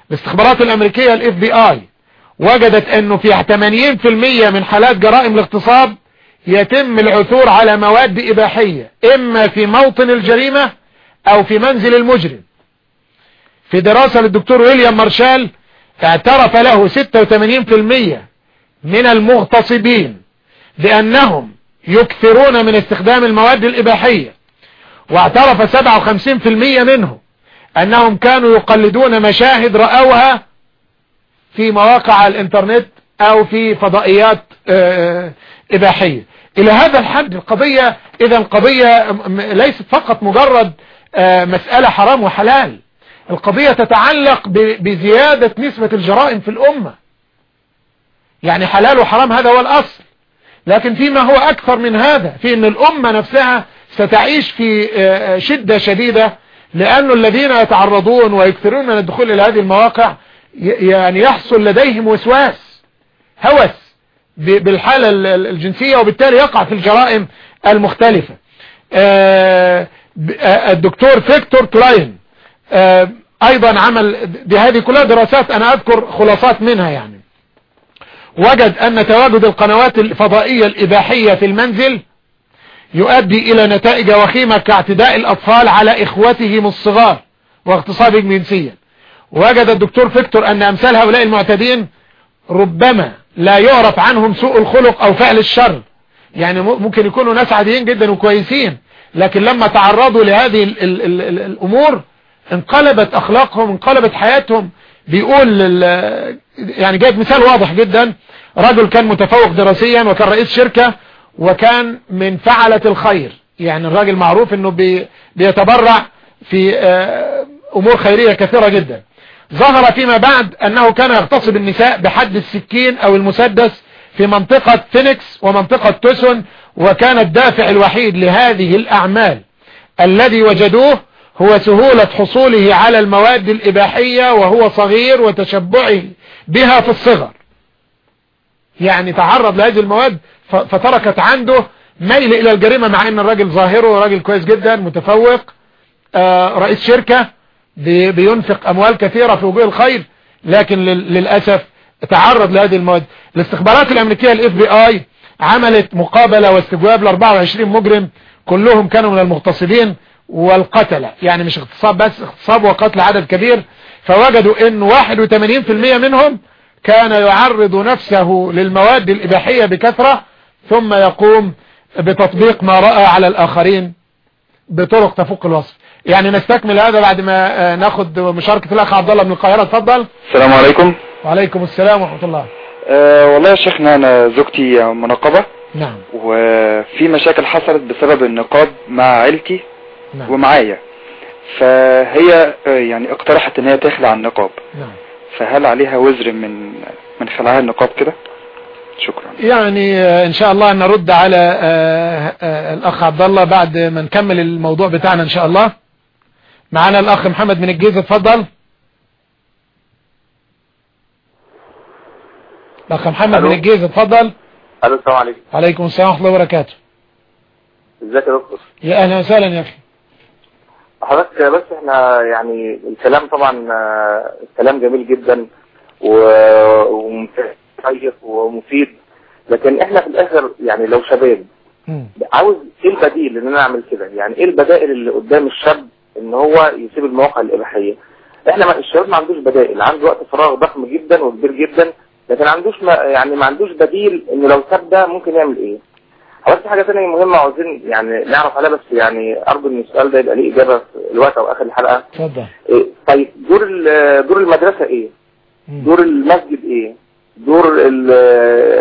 الاستخبارات الأمريكية الاف بي اي وجدت انه في 80% من حالات جرائم الاغتصاب يتم العثور على مواد إباحية إما في موطن الجريمة أو في منزل المجرم. في دراسة للدكتور ويليام مارشال اعترف له 86% من المغتصبين بأنهم يكثرون من استخدام المواد الإباحية واعترف 57% منهم أنهم كانوا يقلدون مشاهد رأوها في مواقع الإنترنت أو في فضائيات آه، إباحية. إلى هذا الحد القضية اذا القضية م- ليست فقط مجرد آه، مسألة حرام وحلال. القضية تتعلق بزيادة نسبة الجرائم في الأمة. يعني حلال وحرام هذا هو الأصل. لكن فيما هو أكثر من هذا في إن الأمة نفسها ستعيش في آه، شدة شديدة لأنه الذين يتعرضون ويكثرون من الدخول إلى هذه المواقع يعني يحصل لديهم وسواس هوس بالحالة ال- ال- الجنسية وبالتالي يقع في الجرائم المختلفة. آه، آه، الدكتور فيكتور كلاين آه، أيضا عمل دي هذه كلها دراسات أنا أذكر خلاصات منها يعني. وجد أن تواجد القنوات الفضائية الإباحية في المنزل يؤدي إلى نتائج وخيمة كاعتداء الأطفال على إخوتهم الصغار واغتصابهم جنسيا. وجد الدكتور فيكتور أن أمثال هؤلاء المعتدين ربما لا يعرف عنهم سوء الخلق أو فعل الشر. يعني ممكن يكونوا ناس عاديين جدا وكويسين. لكن لما تعرضوا لهذه ال ال ال ال الأمور انقلبت أخلاقهم انقلبت حياتهم. بيقول يعني جايب مثال واضح جدا. رجل كان متفوق دراسيا وكان رئيس شركة وكان من فعلة الخير. يعني الراجل معروف إنه بي بيتبرع في أمور خيرية كثيرة جدا. ظهر فيما بعد أنه كان يغتصب النساء بحد السكين أو المسدس في منطقة فينيكس ومنطقة توسون وكان الدافع الوحيد لهذه الأعمال الذي وجدوه هو سهولة حصوله على المواد الإباحية وهو صغير وتشبعه بها في الصغر. يعني تعرض لهذه المواد فتركت عنده ميل إلى الجريمة مع إن الراجل ظاهره راجل كويس جدا متفوق آه رئيس شركة بينفق أموال كثيرة في وجوه الخير لكن للأسف تعرض لهذه المواد. الاستخبارات الأمريكية ال FBI عملت مقابلة واستجواب ل 24 مجرم كلهم كانوا من المغتصبين والقتلة يعني مش اغتصاب بس اغتصاب وقتل عدد كبير. فوجدوا إن 81% منهم كان يعرض نفسه للمواد الإباحية بكثرة ثم يقوم بتطبيق ما رأى على الآخرين بطرق تفوق الوصف. يعني نستكمل هذا بعد ما ناخد مشاركة الأخ عبد الله من القاهرة. اتفضل. السلام عليكم. وعليكم السلام ورحمة الله. أه والله يا شيخنا أنا زوجتي منقبة. نعم. وفي مشاكل حصلت بسبب النقاب مع عيلتي نعم. ومعايا. فهي يعني اقترحت إن هي تخلع النقاب. نعم. فهل عليها وزر من من خلعها النقاب كده؟ شكرا. يعني إن شاء الله نرد على الأخ عبد الله بعد ما نكمل الموضوع بتاعنا إن شاء الله. معنا الأخ محمد من الجيزة اتفضل. الاخ محمد. من الجيزة اتفضل. ألو السلام عليكم. عليكم السلام ورحمة الله وبركاته. إزيك يا دكتور؟ يا أهلا وسهلا يا أخي. حضرتك بس إحنا يعني الكلام طبعا آه، الكلام جميل جدا و- ومشيق ومفيد. لكن إحنا في الآخر يعني لو شباب. عاوز إيه البديل إن أنا أعمل كده؟ يعني إيه البدائل اللي قدام الشاب إن هو يسيب المواقع الإباحية؟ إحنا الشباب ما عندوش بدائل عنده وقت فراغ ضخم جدا وكبير جدا لكن ما عندوش ما يعني ما عندوش بديل إنه لو ساب ده ممكن يعمل إيه. بس في حاجة ثانية مهمة عاوزين يعني نعرف عليها بس يعني أرجو إن السؤال ده يبقى ليه إجابة في الوقت أو آخر الحلقة. اتفضل. إيه طيب دور دور المدرسة إيه؟ دور المسجد إيه؟ دور ال-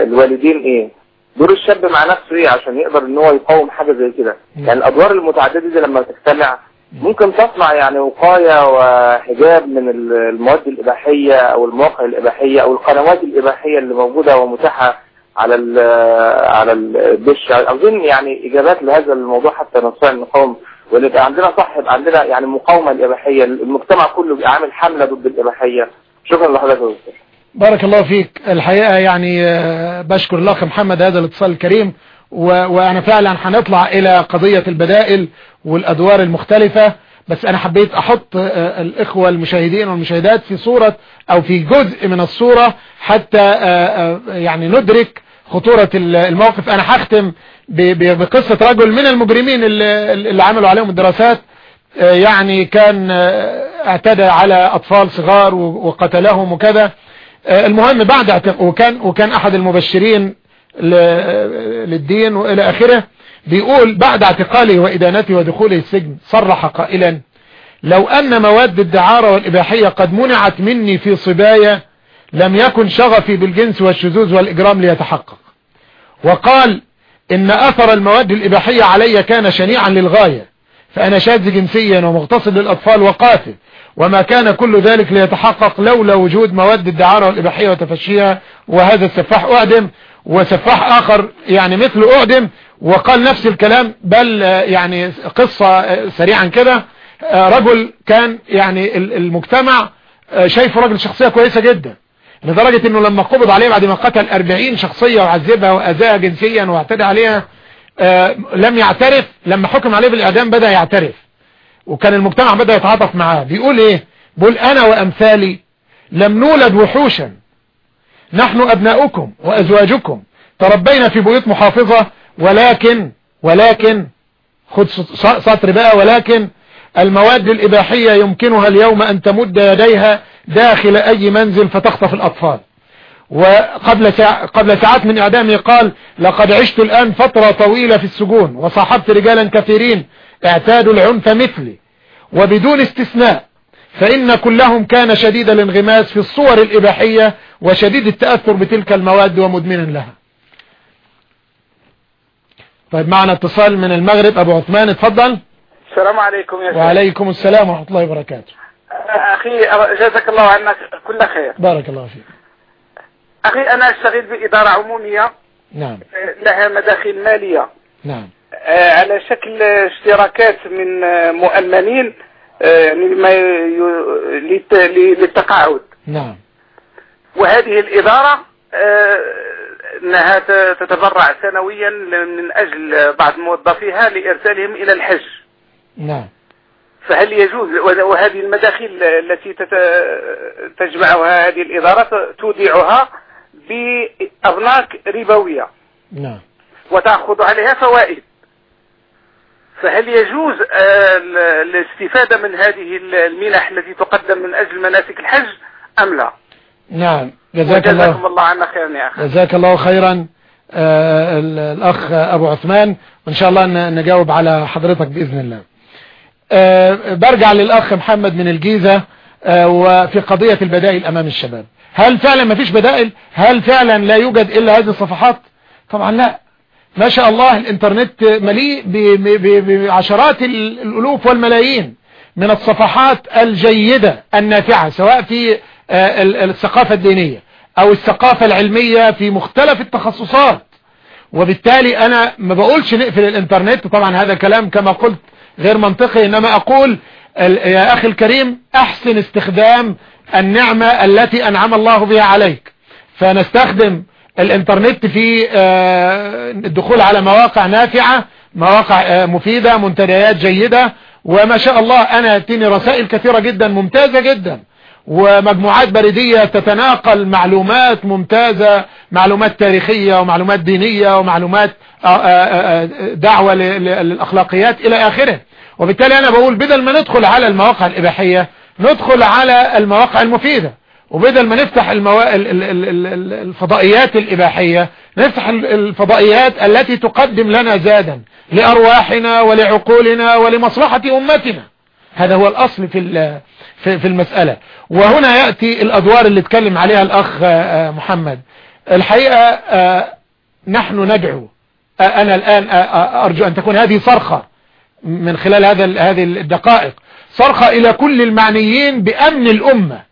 الوالدين إيه؟ دور الشاب مع نفسه إيه عشان يقدر إن هو يقاوم حاجة زي كده؟ يعني الأدوار المتعددة دي لما تجتمع ممكن تصنع يعني وقاية وحجاب من ال- المواد الإباحية أو المواقع الإباحية أو القنوات الإباحية اللي موجودة ومتاحة على ال على الدش. أظن يعني إجابات لهذا الموضوع حتى نستطيع نقاوم. ونبقى عندنا صح عندنا يعني مقاومة الإباحية. المجتمع كله بيبقى عامل حملة ضد الإباحية. شكرا لحضرتك يا دكتور بارك الله فيك. الحقيقة يعني آه، بشكر الأخ محمد هذا الاتصال الكريم. و- وأنا فعلا هنطلع إلى قضية البدائل والأدوار المختلفة بس أنا حبيت أحط آه، الإخوة المشاهدين والمشاهدات في صورة أو في جزء من الصورة حتى آه، آه، يعني ندرك خطورة ال- الموقف أنا هختم بقصة رجل من المجرمين اللي, عملوا عليهم الدراسات يعني كان اعتدى على أطفال صغار وقتلهم وكذا المهم بعد. وكان وكان أحد المبشرين. للدين وإلى آخره بيقول بعد اعتقاله وإدانته ودخوله السجن صرح قائلا لو أن مواد الدعارة والإباحية قد منعت مني في صبايا لم يكن شغفي بالجنس والشذوذ والإجرام ليتحقق. وقال إن أثر المواد الإباحية علي كان شنيعا للغاية فأنا شاذ جنسيا ومغتصب للأطفال وقاتل وما كان كل ذلك ليتحقق لولا وجود مواد الدعارة والإباحية وتفشيها وهذا السفاح. أعدم وسفاح آخر يعني مثله أعدم وقال نفس الكلام بل يعني قصة سريعا كده. رجل كان يعني ال- المجتمع شايفه راجل شخصية كويسة جدا لدرجة إنه لما قبض عليه بعد ما قتل 40 شخصية وعذبها وأذاها جنسيا واعتدى عليها آه، لم يعترف لما حكم عليه بالإعدام بدأ يعترف. وكان المجتمع بدأ يتعاطف معاه. بيقول إيه؟ بيقول أنا وأمثالي لم نولد وحوشا. نحن أبناؤكم وأزواجكم. تربينا في بيوت محافظة ولكن ولكن خد سطر بقى ولكن المواد الإباحية يمكنها اليوم أن تمد يديها داخل أي منزل فتخطف الأطفال. وقبل قبل ساعات من إعدامه قال لقد عشت الآن فترة طويلة في السجون وصاحبت رجالا كثيرين اعتادوا العنف مثلي وبدون استثناء. فإن كلهم كان شديد الانغماس في الصور الإباحية وشديد التأثر بتلك المواد ومدمنا لها. طيب معنا اتصال من المغرب. أبو عثمان اتفضل. السلام عليكم يا شيخ. وعليكم السلام ورحمة الله وبركاته. أخي جزاك الله عنك كل خير. بارك الله فيك. أخي أنا أشتغل بإدارة عمومية. نعم. لها مداخل مالية. نعم. آه، على شكل اشتراكات من مؤمنين. آه، ما ي- للت- للتقاعد. نعم. وهذه الإدارة آه، أنها تتبرع سنويا من أجل بعض موظفيها لإرسالهم إلى الحج. نعم. فهل يجوز؟ وهذه المداخيل التي تجمعها هذه الإدارة تودعها بأبناك ربوية. نعم. وتأخذ عليها فوائد. فهل يجوز ال- الاستفادة من هذه المنح التي تقدم من أجل مناسك الحج أم لا؟ نعم. جزاك الله الله عنا خيرا يا أخي. جزاك الله خيرا آه، ال- الأخ أبو عثمان. وإن شاء الله نجاوب على حضرتك بإذن الله. آه، برجع للأخ محمد من الجيزة آه، وفي قضية البدائل أمام الشباب. هل فعلا ما فيش بدائل؟ هل فعلا لا يوجد إلا هذه الصفحات؟ طبعا لا. ما شاء الله الإنترنت مليء بعشرات ال- الألوف والملايين من الصفحات الجيدة النافعة سواء في آه، ال- الثقافة الدينية أو الثقافة العلمية في مختلف التخصصات. وبالتالي أنا ما بقولش نقفل الإنترنت طبعا هذا كلام كما قلت غير منطقي إنما أقول ال- يا أخي الكريم أحسن استخدام النعمة التي أنعم الله بها عليك. فنستخدم الانترنت في آه، الدخول على مواقع نافعة مواقع آه، مفيدة منتديات جيدة وما شاء الله أنا يأتيني رسائل كثيرة جدا ممتازة جدا ومجموعات بريدية تتناقل معلومات ممتازة معلومات تاريخية ومعلومات دينية ومعلومات آه، آه، آه، دعوة للأخلاقيات إلى آخره. وبالتالي أنا بقول بدل ما ندخل على المواقع الإباحية ندخل على المواقع المفيدة. وبدل ما نفتح المو... ال- ال- ال- ال- ال- الفضائيات الإباحية نفتح ال- الفضائيات التي تقدم لنا زادا لأرواحنا ولعقولنا ولمصلحة أمتنا. هذا هو الأصل في في المسألة. وهنا يأتي الأدوار اللي اتكلم عليها الأخ آه، آه، محمد. الحقيقة آه، نحن ندعو أنا الآن أرجو أن تكون هذه صرخة من خلال هذا هذه الدقائق. صرخة إلى كل المعنيين بأمن الأمة.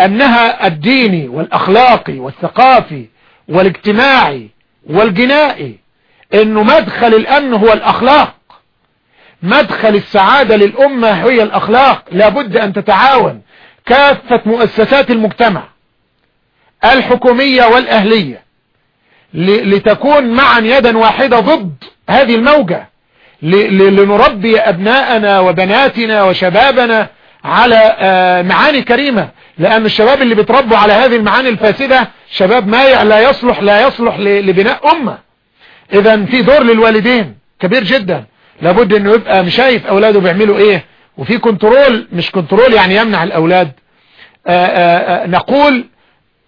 أنها الديني والأخلاقي والثقافي والاجتماعي والجنائي أنه مدخل الأمن هو الأخلاق. مدخل السعادة للأمة هي الأخلاق. لابد أن تتعاون. كافة مؤسسات المجتمع الحكومية والأهلية لتكون معا يدا واحدة ضد هذه الموجة لنربي أبناءنا وبناتنا وشبابنا على آه، معاني كريمة. لأن الشباب اللي بيتربوا على هذه المعاني الفاسدة شباب مايع لا يصلح لا يصلح لبناء أمة. إذا في دور للوالدين كبير جدا. لابد إنه يبقى شايف أولاده بيعملوا إيه. وفي control مش control يعني يمنع الأولاد. آآ آآ نقول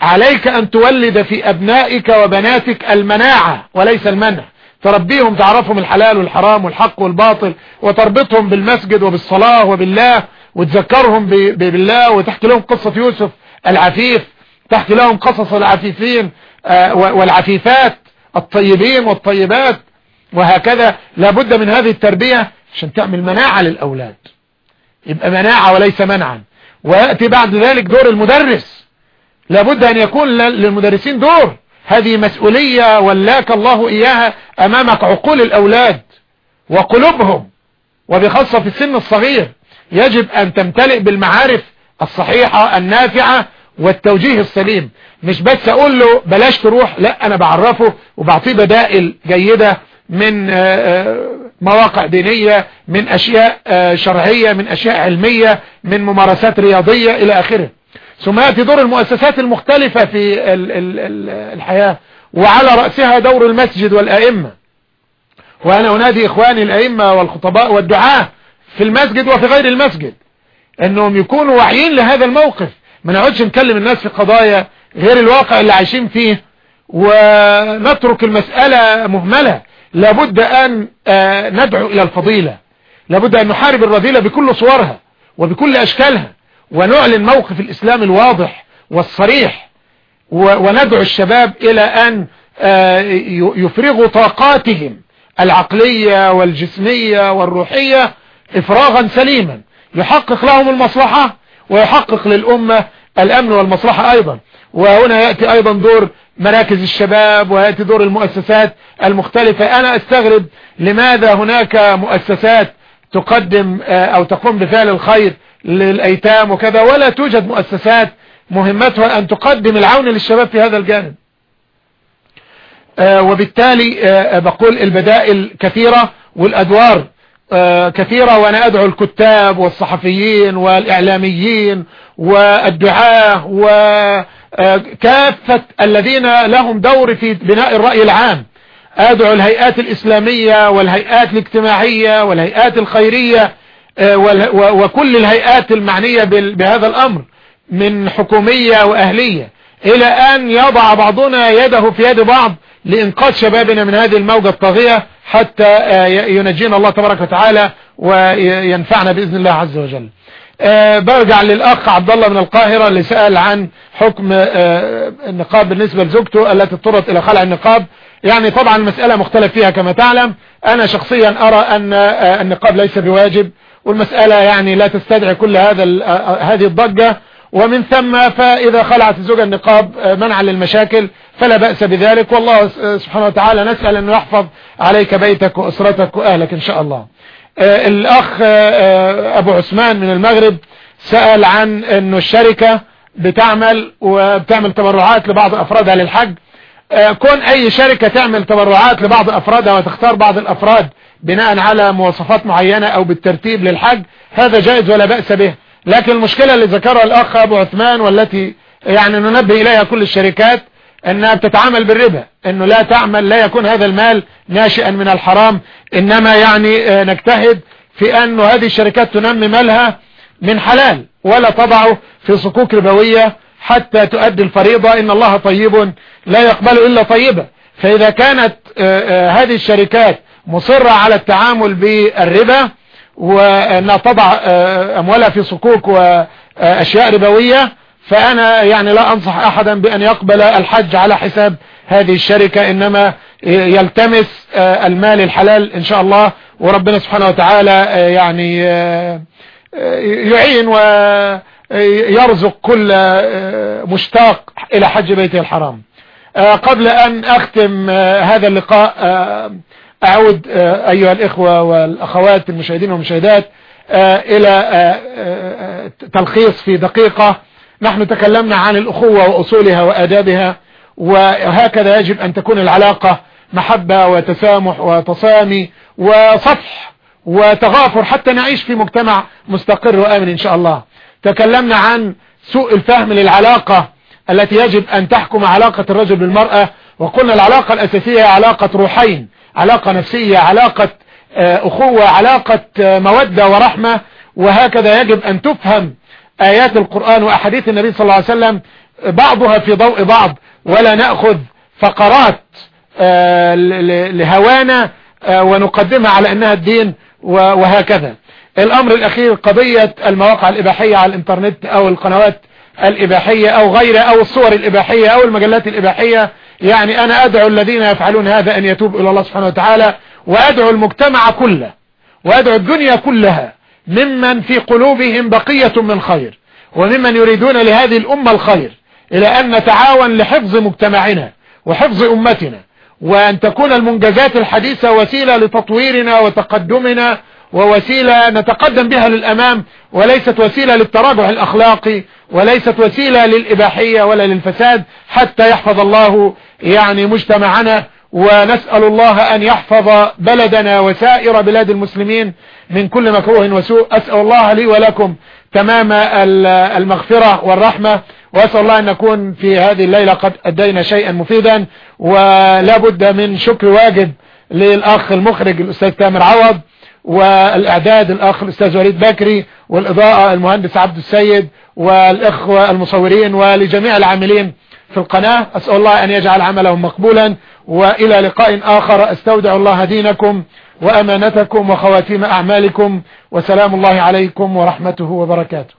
عليك أن تولد في أبنائك وبناتك المناعة وليس المنع. تربيهم تعرفهم الحلال والحرام والحق والباطل وتربطهم بالمسجد وبالصلاة وبالله. وتذكرهم بالله وتحكي لهم قصة يوسف العفيف تحكي لهم قصص العفيفين آه، والعفيفات الطيبين والطيبات وهكذا. لابد من هذه التربية عشان تعمل مناعة للأولاد. يبقى مناعة وليس منعا. ويأتي بعد ذلك دور المدرس. لابد أن يكون لل- للمدرسين دور. هذه مسؤولية ولاك الله إياها أمامك عقول الأولاد وقلوبهم وبخاصة في السن الصغير. يجب أن تمتلئ بالمعارف الصحيحة النافعة والتوجيه السليم. مش بس أقول له بلاش تروح لا أنا بعرفه وبعطيه بدائل جيدة من آه، آه، مواقع دينية من أشياء آه، شرعية من أشياء علمية من ممارسات رياضية إلى آخره. ثم يأتي دور المؤسسات المختلفة في ال ال ال الحياة وعلى رأسها دور المسجد والأئمة. وأنا أنادي إخواني الأئمة والخطباء والدعاة في المسجد وفي غير المسجد. أنهم يكونوا واعيين لهذا الموقف. ما نقعدش نكلم الناس في قضايا غير الواقع اللي عايشين فيه ونترك المسألة مهملة. لابد أن آه، ندعو إلى الفضيلة. لابد أن نحارب الرذيلة بكل صورها وبكل أشكالها ونعلن موقف الإسلام الواضح والصريح وندعو الشباب إلى أن آه، يفرغوا طاقاتهم العقلية والجسمية والروحية إفراغا سليما. يحقق لهم المصلحة ويحقق للأمة الأمن والمصلحة أيضا. وهنا يأتي أيضا دور مراكز الشباب ويأتي دور المؤسسات المختلفة. أنا أستغرب لماذا هناك مؤسسات تقدم آه، أو تقوم بفعل الخير للأيتام وكذا ولا توجد مؤسسات مهمتها أن تقدم العون للشباب في هذا الجانب. آه، وبالتالي آه، بقول البدائل كثيرة والأدوار كثيرة وأنا أدعو الكتاب والصحفيين والإعلاميين والدعاة وكافة الذين لهم دور في بناء الرأي العام. أدعو الهيئات الإسلامية والهيئات الاجتماعية والهيئات الخيرية آه، وكل الهيئات المعنية بهذا الأمر من حكومية وأهلية. إلى أن يضع بعضنا يده في يد بعض لإنقاذ شبابنا من هذه الموجة الطاغية. حتى آه، ينجينا الله تبارك وتعالى وينفعنا بإذن الله عز وجل. آه، برجع للأخ عبد الله من القاهرة اللي سأل عن حكم النقاب بالنسبة لزوجته التي اضطرت إلى خلع النقاب. يعني طبعا المسألة مختلف فيها كما تعلم. أنا شخصيا أن آه، النقاب ليس بواجب والمسألة يعني لا تستدعي كل هذا آه، آه، هذه الضجة. ومن ثم فإذا خلعت الزوجة النقاب منعا للمشاكل. فلا بأس بذلك. والله سبحانه وتعالى نسأل أنه يحفظ عليك بيتك وأسرتك وأهلك إن شاء الله. الأخ أبو عثمان من المغرب سأل عن أنه الشركة بتعمل وبتعمل تبرعات لبعض أفرادها للحج. آه، كون أي شركة تعمل تبرعات لبعض أفرادها وتختار بعض الأفراد بناء على مواصفات معينة أو بالترتيب للحج هذا جائز ولا بأس به. لكن المشكلة اللي ذكرها الأخ أبو عثمان والتي يعني ننبه إليها كل الشركات إنها بتتعامل بالربا. إنه لا تعمل لا يكون هذا المال ناشئا من الحرام. إنما يعني آه، نجتهد في أن هذه الشركات تنمي مالها من حلال ولا تضعه في صكوك ربوية حتى تؤدي الفريضة. إن الله طيب لا يقبل إلا طيبة. فإذا كانت آه، آه، هذه الشركات مصرة على التعامل بالربا وأنها تضع أموالها في صكوك وأشياء ربوية فأنا يعني لا أنصح أحدا بأن يقبل الحج على حساب هذه الشركة إنما يلتمس المال الحلال إن شاء الله وربنا سبحانه وتعالى يعني يعين و يرزق كل آه، مشتاق إلى حج بيته الحرام. آه، قبل أن أختم آه، هذا اللقاء أعود أيها الإخوة والأخوات المشاهدين والمشاهدات إلى تلخيص في دقيقة. نحن تكلمنا عن الأخوة وأصولها وآدابها وهكذا يجب أن تكون العلاقة محبة وتسامح وتصامي وصفح وتغافر حتى نعيش في مجتمع مستقر وآمن إن شاء الله. تكلمنا عن سوء الفهم للعلاقة التي يجب أن تحكم علاقة الرجل بالمرأة وقلنا العلاقة الأساسية علاقة روحين علاقة نفسية علاقة آه، أخوة علاقة آه، مودة ورحمة وهكذا يجب أن تفهم آيات القرآن وأحاديث النبي صلى الله عليه وسلم بعضها في ضوء بعض ولا نأخذ فقرات آه، لهوانا ونقدمها على أنها الدين وهكذا. الأمر الأخير قضية المواقع الإباحية على الإنترنت أو القنوات الإباحية أو غيرها أو الصور الإباحية أو المجلات الإباحية. يعني أنا أدعو الذين يفعلون هذا أن يتوبوا إلى الله سبحانه وتعالى وأدعو المجتمع كله وأدعو الدنيا كلها ممن في قلوبهم بقية من خير وممن يريدون لهذه الأمة الخير إلى أن نتعاون لحفظ مجتمعنا وحفظ أمتنا وأن تكون المنجزات الحديثة وسيلة لتطويرنا وتقدمنا ووسيلة نتقدم بها للأمام وليست وسيلة للتراجع الأخلاقي وليست وسيلة للإباحية ولا للفساد حتى يحفظ الله يعني مجتمعنا. ونسأل الله أن يحفظ بلدنا وسائر بلاد المسلمين من كل مكروه وسوء. أسأل الله لي ولكم تمام ال- المغفرة والرحمة وأسأل الله أن نكون في هذه الليلة قد أدينا شيئا مفيدا ولا بد من شكر واجب للأخ المخرج الأستاذ تامر عوض والإعداد الأخ الأستاذ وليد بكري والإضاءة المهندس عبد السيد والإخوة المصورين ولجميع العاملين في القناة. أسأل الله أن يجعل عملهم مقبولا وإلى لقاء آخر. أستودع الله دينكم. وأمانتكم وخواتيم أعمالكم وسلام الله عليكم ورحمته وبركاته.